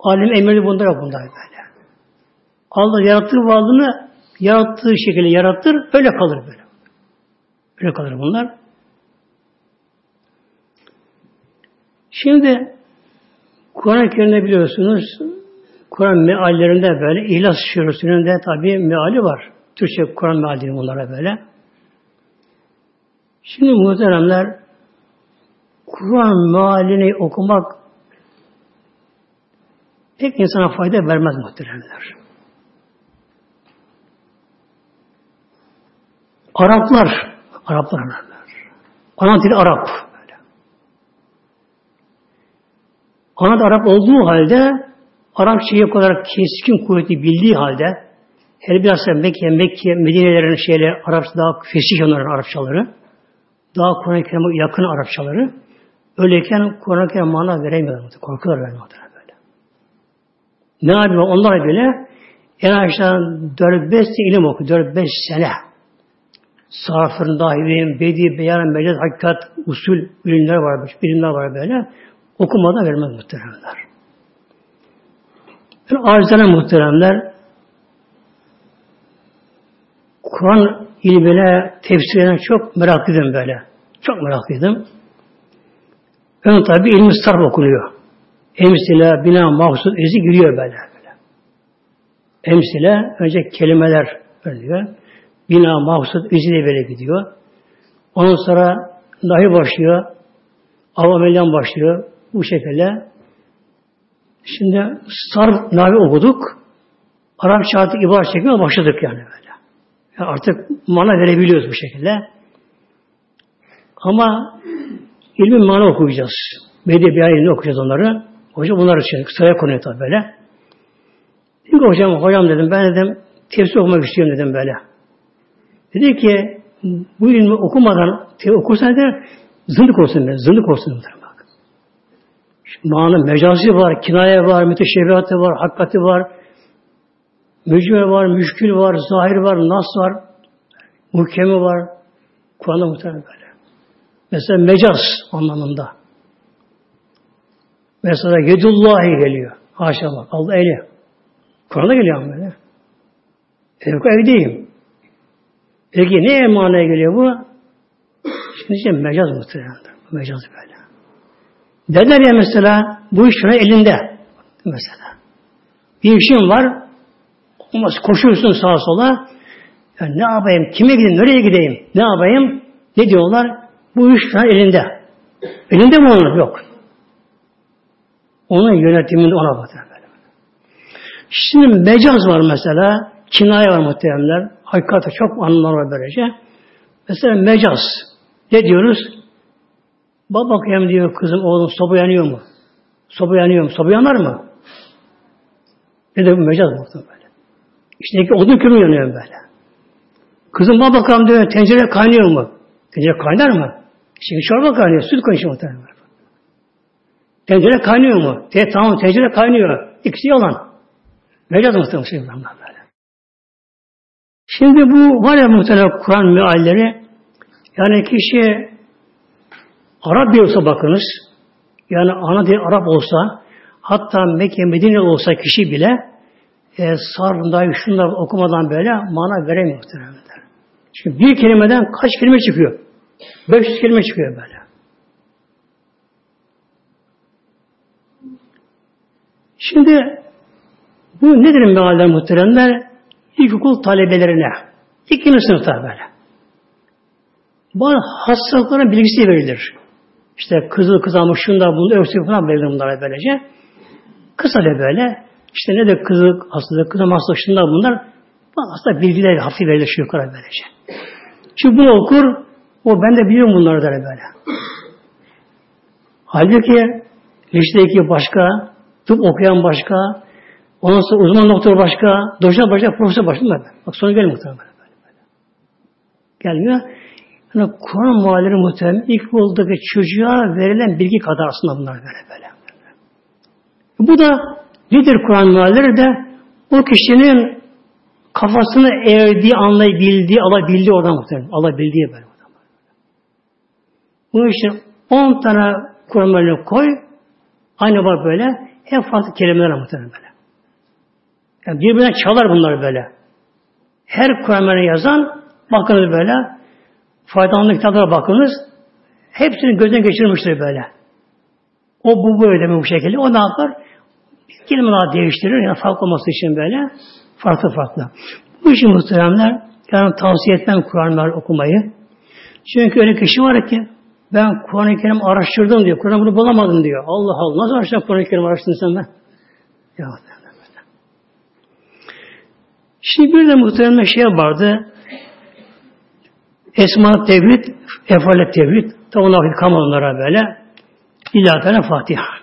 Alim emri bunlar yok bunlar böyle. Allah yarattığı varlığını yarattığı şekilde yarattır, öyle kalır böyle. Öyle kalır bunlar. Şimdi Kur'an-ı Kerim'de biliyorsunuz Kur'an meallerinde böyle İhlas Şurusü'nün de tabi meali var. Türkçe Kur'an meali bunlara böyle. Şimdi muhteremler Kur'an mealini okumak pek insana fayda vermez muhteremler. Araplar, Araplar, Araplar. Ana dili Arap. Böyle. Ana Arap olduğu halde Arapçayı kadar keskin kuvveti bildiği halde her biraz Mekke, Mekke, Medine'lerin şeyleri Arapça daha fesih onların Arapçaları. Daha Kur'an-ı Kerim'e yakın Arapçaları. Öyleyken Kur'an-ı Kerim mana veremiyorlar. Korkuyorlar vermiyorlar böyle. Ne yapıyor? Onlar bile en aşağı 4-5 ilim oku. 4-5 sene. Sarfın, dahilin, bedi, beyan, mecaz, hakikat, usul bilimler var, bilimler var böyle. Okumadan vermez muhteremler. Yani arzana muhteremler Kur'an ilmine, tefsirine çok meraklıydım böyle. Çok meraklıydım. Ön tabi ilmi sarf okunuyor. Emsile, bina, mahsus, izi giriyor böyle. böyle. Emsile, önce kelimeler ölüyor. Bina, mahsus, izi de böyle gidiyor. Ondan sonra dahi başlıyor. Avamelyan başlıyor. Bu şekilde. Şimdi sarf navi okuduk. Arapça artık ibaret çekmeye başladık yani böyle. Yani artık mana verebiliyoruz bu şekilde. Ama ilmi mana okuyacağız. Bir ayını okuyacağız onları. Hocam bunları için sıraya konuyor tabi böyle. Dedim ki hocam, hocam dedim ben dedim tefsir okumak istiyorum dedim böyle. Dedi ki bu ilmi okumadan okursan dedi zındık olsun dedi. Zındık olsun dedi. Mana mecazi var, kinaye var, müteşebbihatı var, hakikati var, mücme var, müşkül var, zahir var, nas var, muhkemi var. Kur'an'da muhtemelen böyle. Mesela mecaz anlamında. Mesela yedullahi geliyor. Haşa bak. Allah eli. Kur'an'da geliyor ama böyle. Evde evdeyim. Peki ne manaya geliyor bu? Şimdi işte mecaz muhtemelen. Mecaz böyle. Derler ya mesela bu iş şuna elinde. Mesela. Bir işin var. Olmaz. Koşuyorsun sağa sola. Ya ne yapayım? Kime gideyim? Nereye gideyim? Ne yapayım? Ne diyorlar? Bu iş şuna elinde. Elinde mi onun? Yok. Onun yönetiminde ona bakıyor. Şimdi mecaz var mesela. Kinaye var muhteremler. Hakikaten çok anlamlar var böylece. Mesela mecaz. Ne diyoruz? Bak bakayım diyor kızım oğlum soba yanıyor mu? Soba yanıyor mu? Soba yanar mı? Ne de bu mecaz muhtemelen böyle. İçindeki odun kömür yanıyor böyle. Kızım bak bakalım diyor tencere kaynıyor mu? Tencere kaynar mı? Şimdi çorba kaynıyor, süt kaynıyor muhtemelen. Tencere kaynıyor mu? Te, tamam tencere kaynıyor. İkisi yalan. Mecaz muhtemelen şey böyle. Şimdi bu var ya muhtemelen Kur'an mealleri yani kişi Arap bir olsa bakınız yani ana dil Arap olsa hatta Mekke Medine olsa kişi bile e, sarında şunlar okumadan böyle mana veremiyor muhtemelen. Çünkü bir kelimeden kaç kelime çıkıyor? 500 kelime çıkıyor böyle. Şimdi bu nedir mealler muhteremler? İlkokul talebelerine. İkinci sınıfta böyle. Bazı hastalıkların bilgisi verilir. İşte kızıl kızarmış şunda bunu öksürük falan verilir bunlara böylece. Kısa da böyle. İşte ne de kızıl hastalığı, kızım hastalığı şunlar bunlar. Aslında bilgiler hafif verilir şu yukarı böylece. Çünkü bunu okur, o ben de biliyorum bunları der böyle. Halbuki lisedeki başka, tıp okuyan başka, ondan sonra uzman doktor başka, doçent başka, profesör başka. Bak sonra gelmiyor muhtemelen böyle. Gelmiyor. Yani Kur'an muhalleri muhtemelen ilk okuldaki çocuğa verilen bilgi kadar aslında bunlar böyle böyle. Bu da nedir Kur'an muhalleri de o kişinin kafasını erdiği, anlayabildiği, alabildiği oradan muhtemelen. Alabildiği böyle. Bu için 10 tane Kur'an muhalleri koy, aynı var böyle, hep farklı kelimeler muhtemelen böyle. Yani birbirine çalar bunlar böyle. Her Kur'an yazan, bakınız böyle, faydalı kitaplara bakınız, hepsini gözden geçirmiştir böyle. O bu böyle mi bu şekilde. O ne yapar? Kelimeler değiştirir. Yani fark olması için böyle farklı farklı. Bu için muhteremler yani tavsiye etmem Kur'an okumayı. Çünkü öyle kişi var ki ben Kur'an-ı Kerim araştırdım diyor. Kur'an bunu bulamadım diyor. Allah Allah. Nasıl araştırdın Kur'an-ı Kerim araştırdın sen ben? Ya Şimdi bir de muhtemelen şey vardı. Esma tevhid, efale tevhid. Tabi onlar kalmadı onlara böyle. İlahi Fatiha.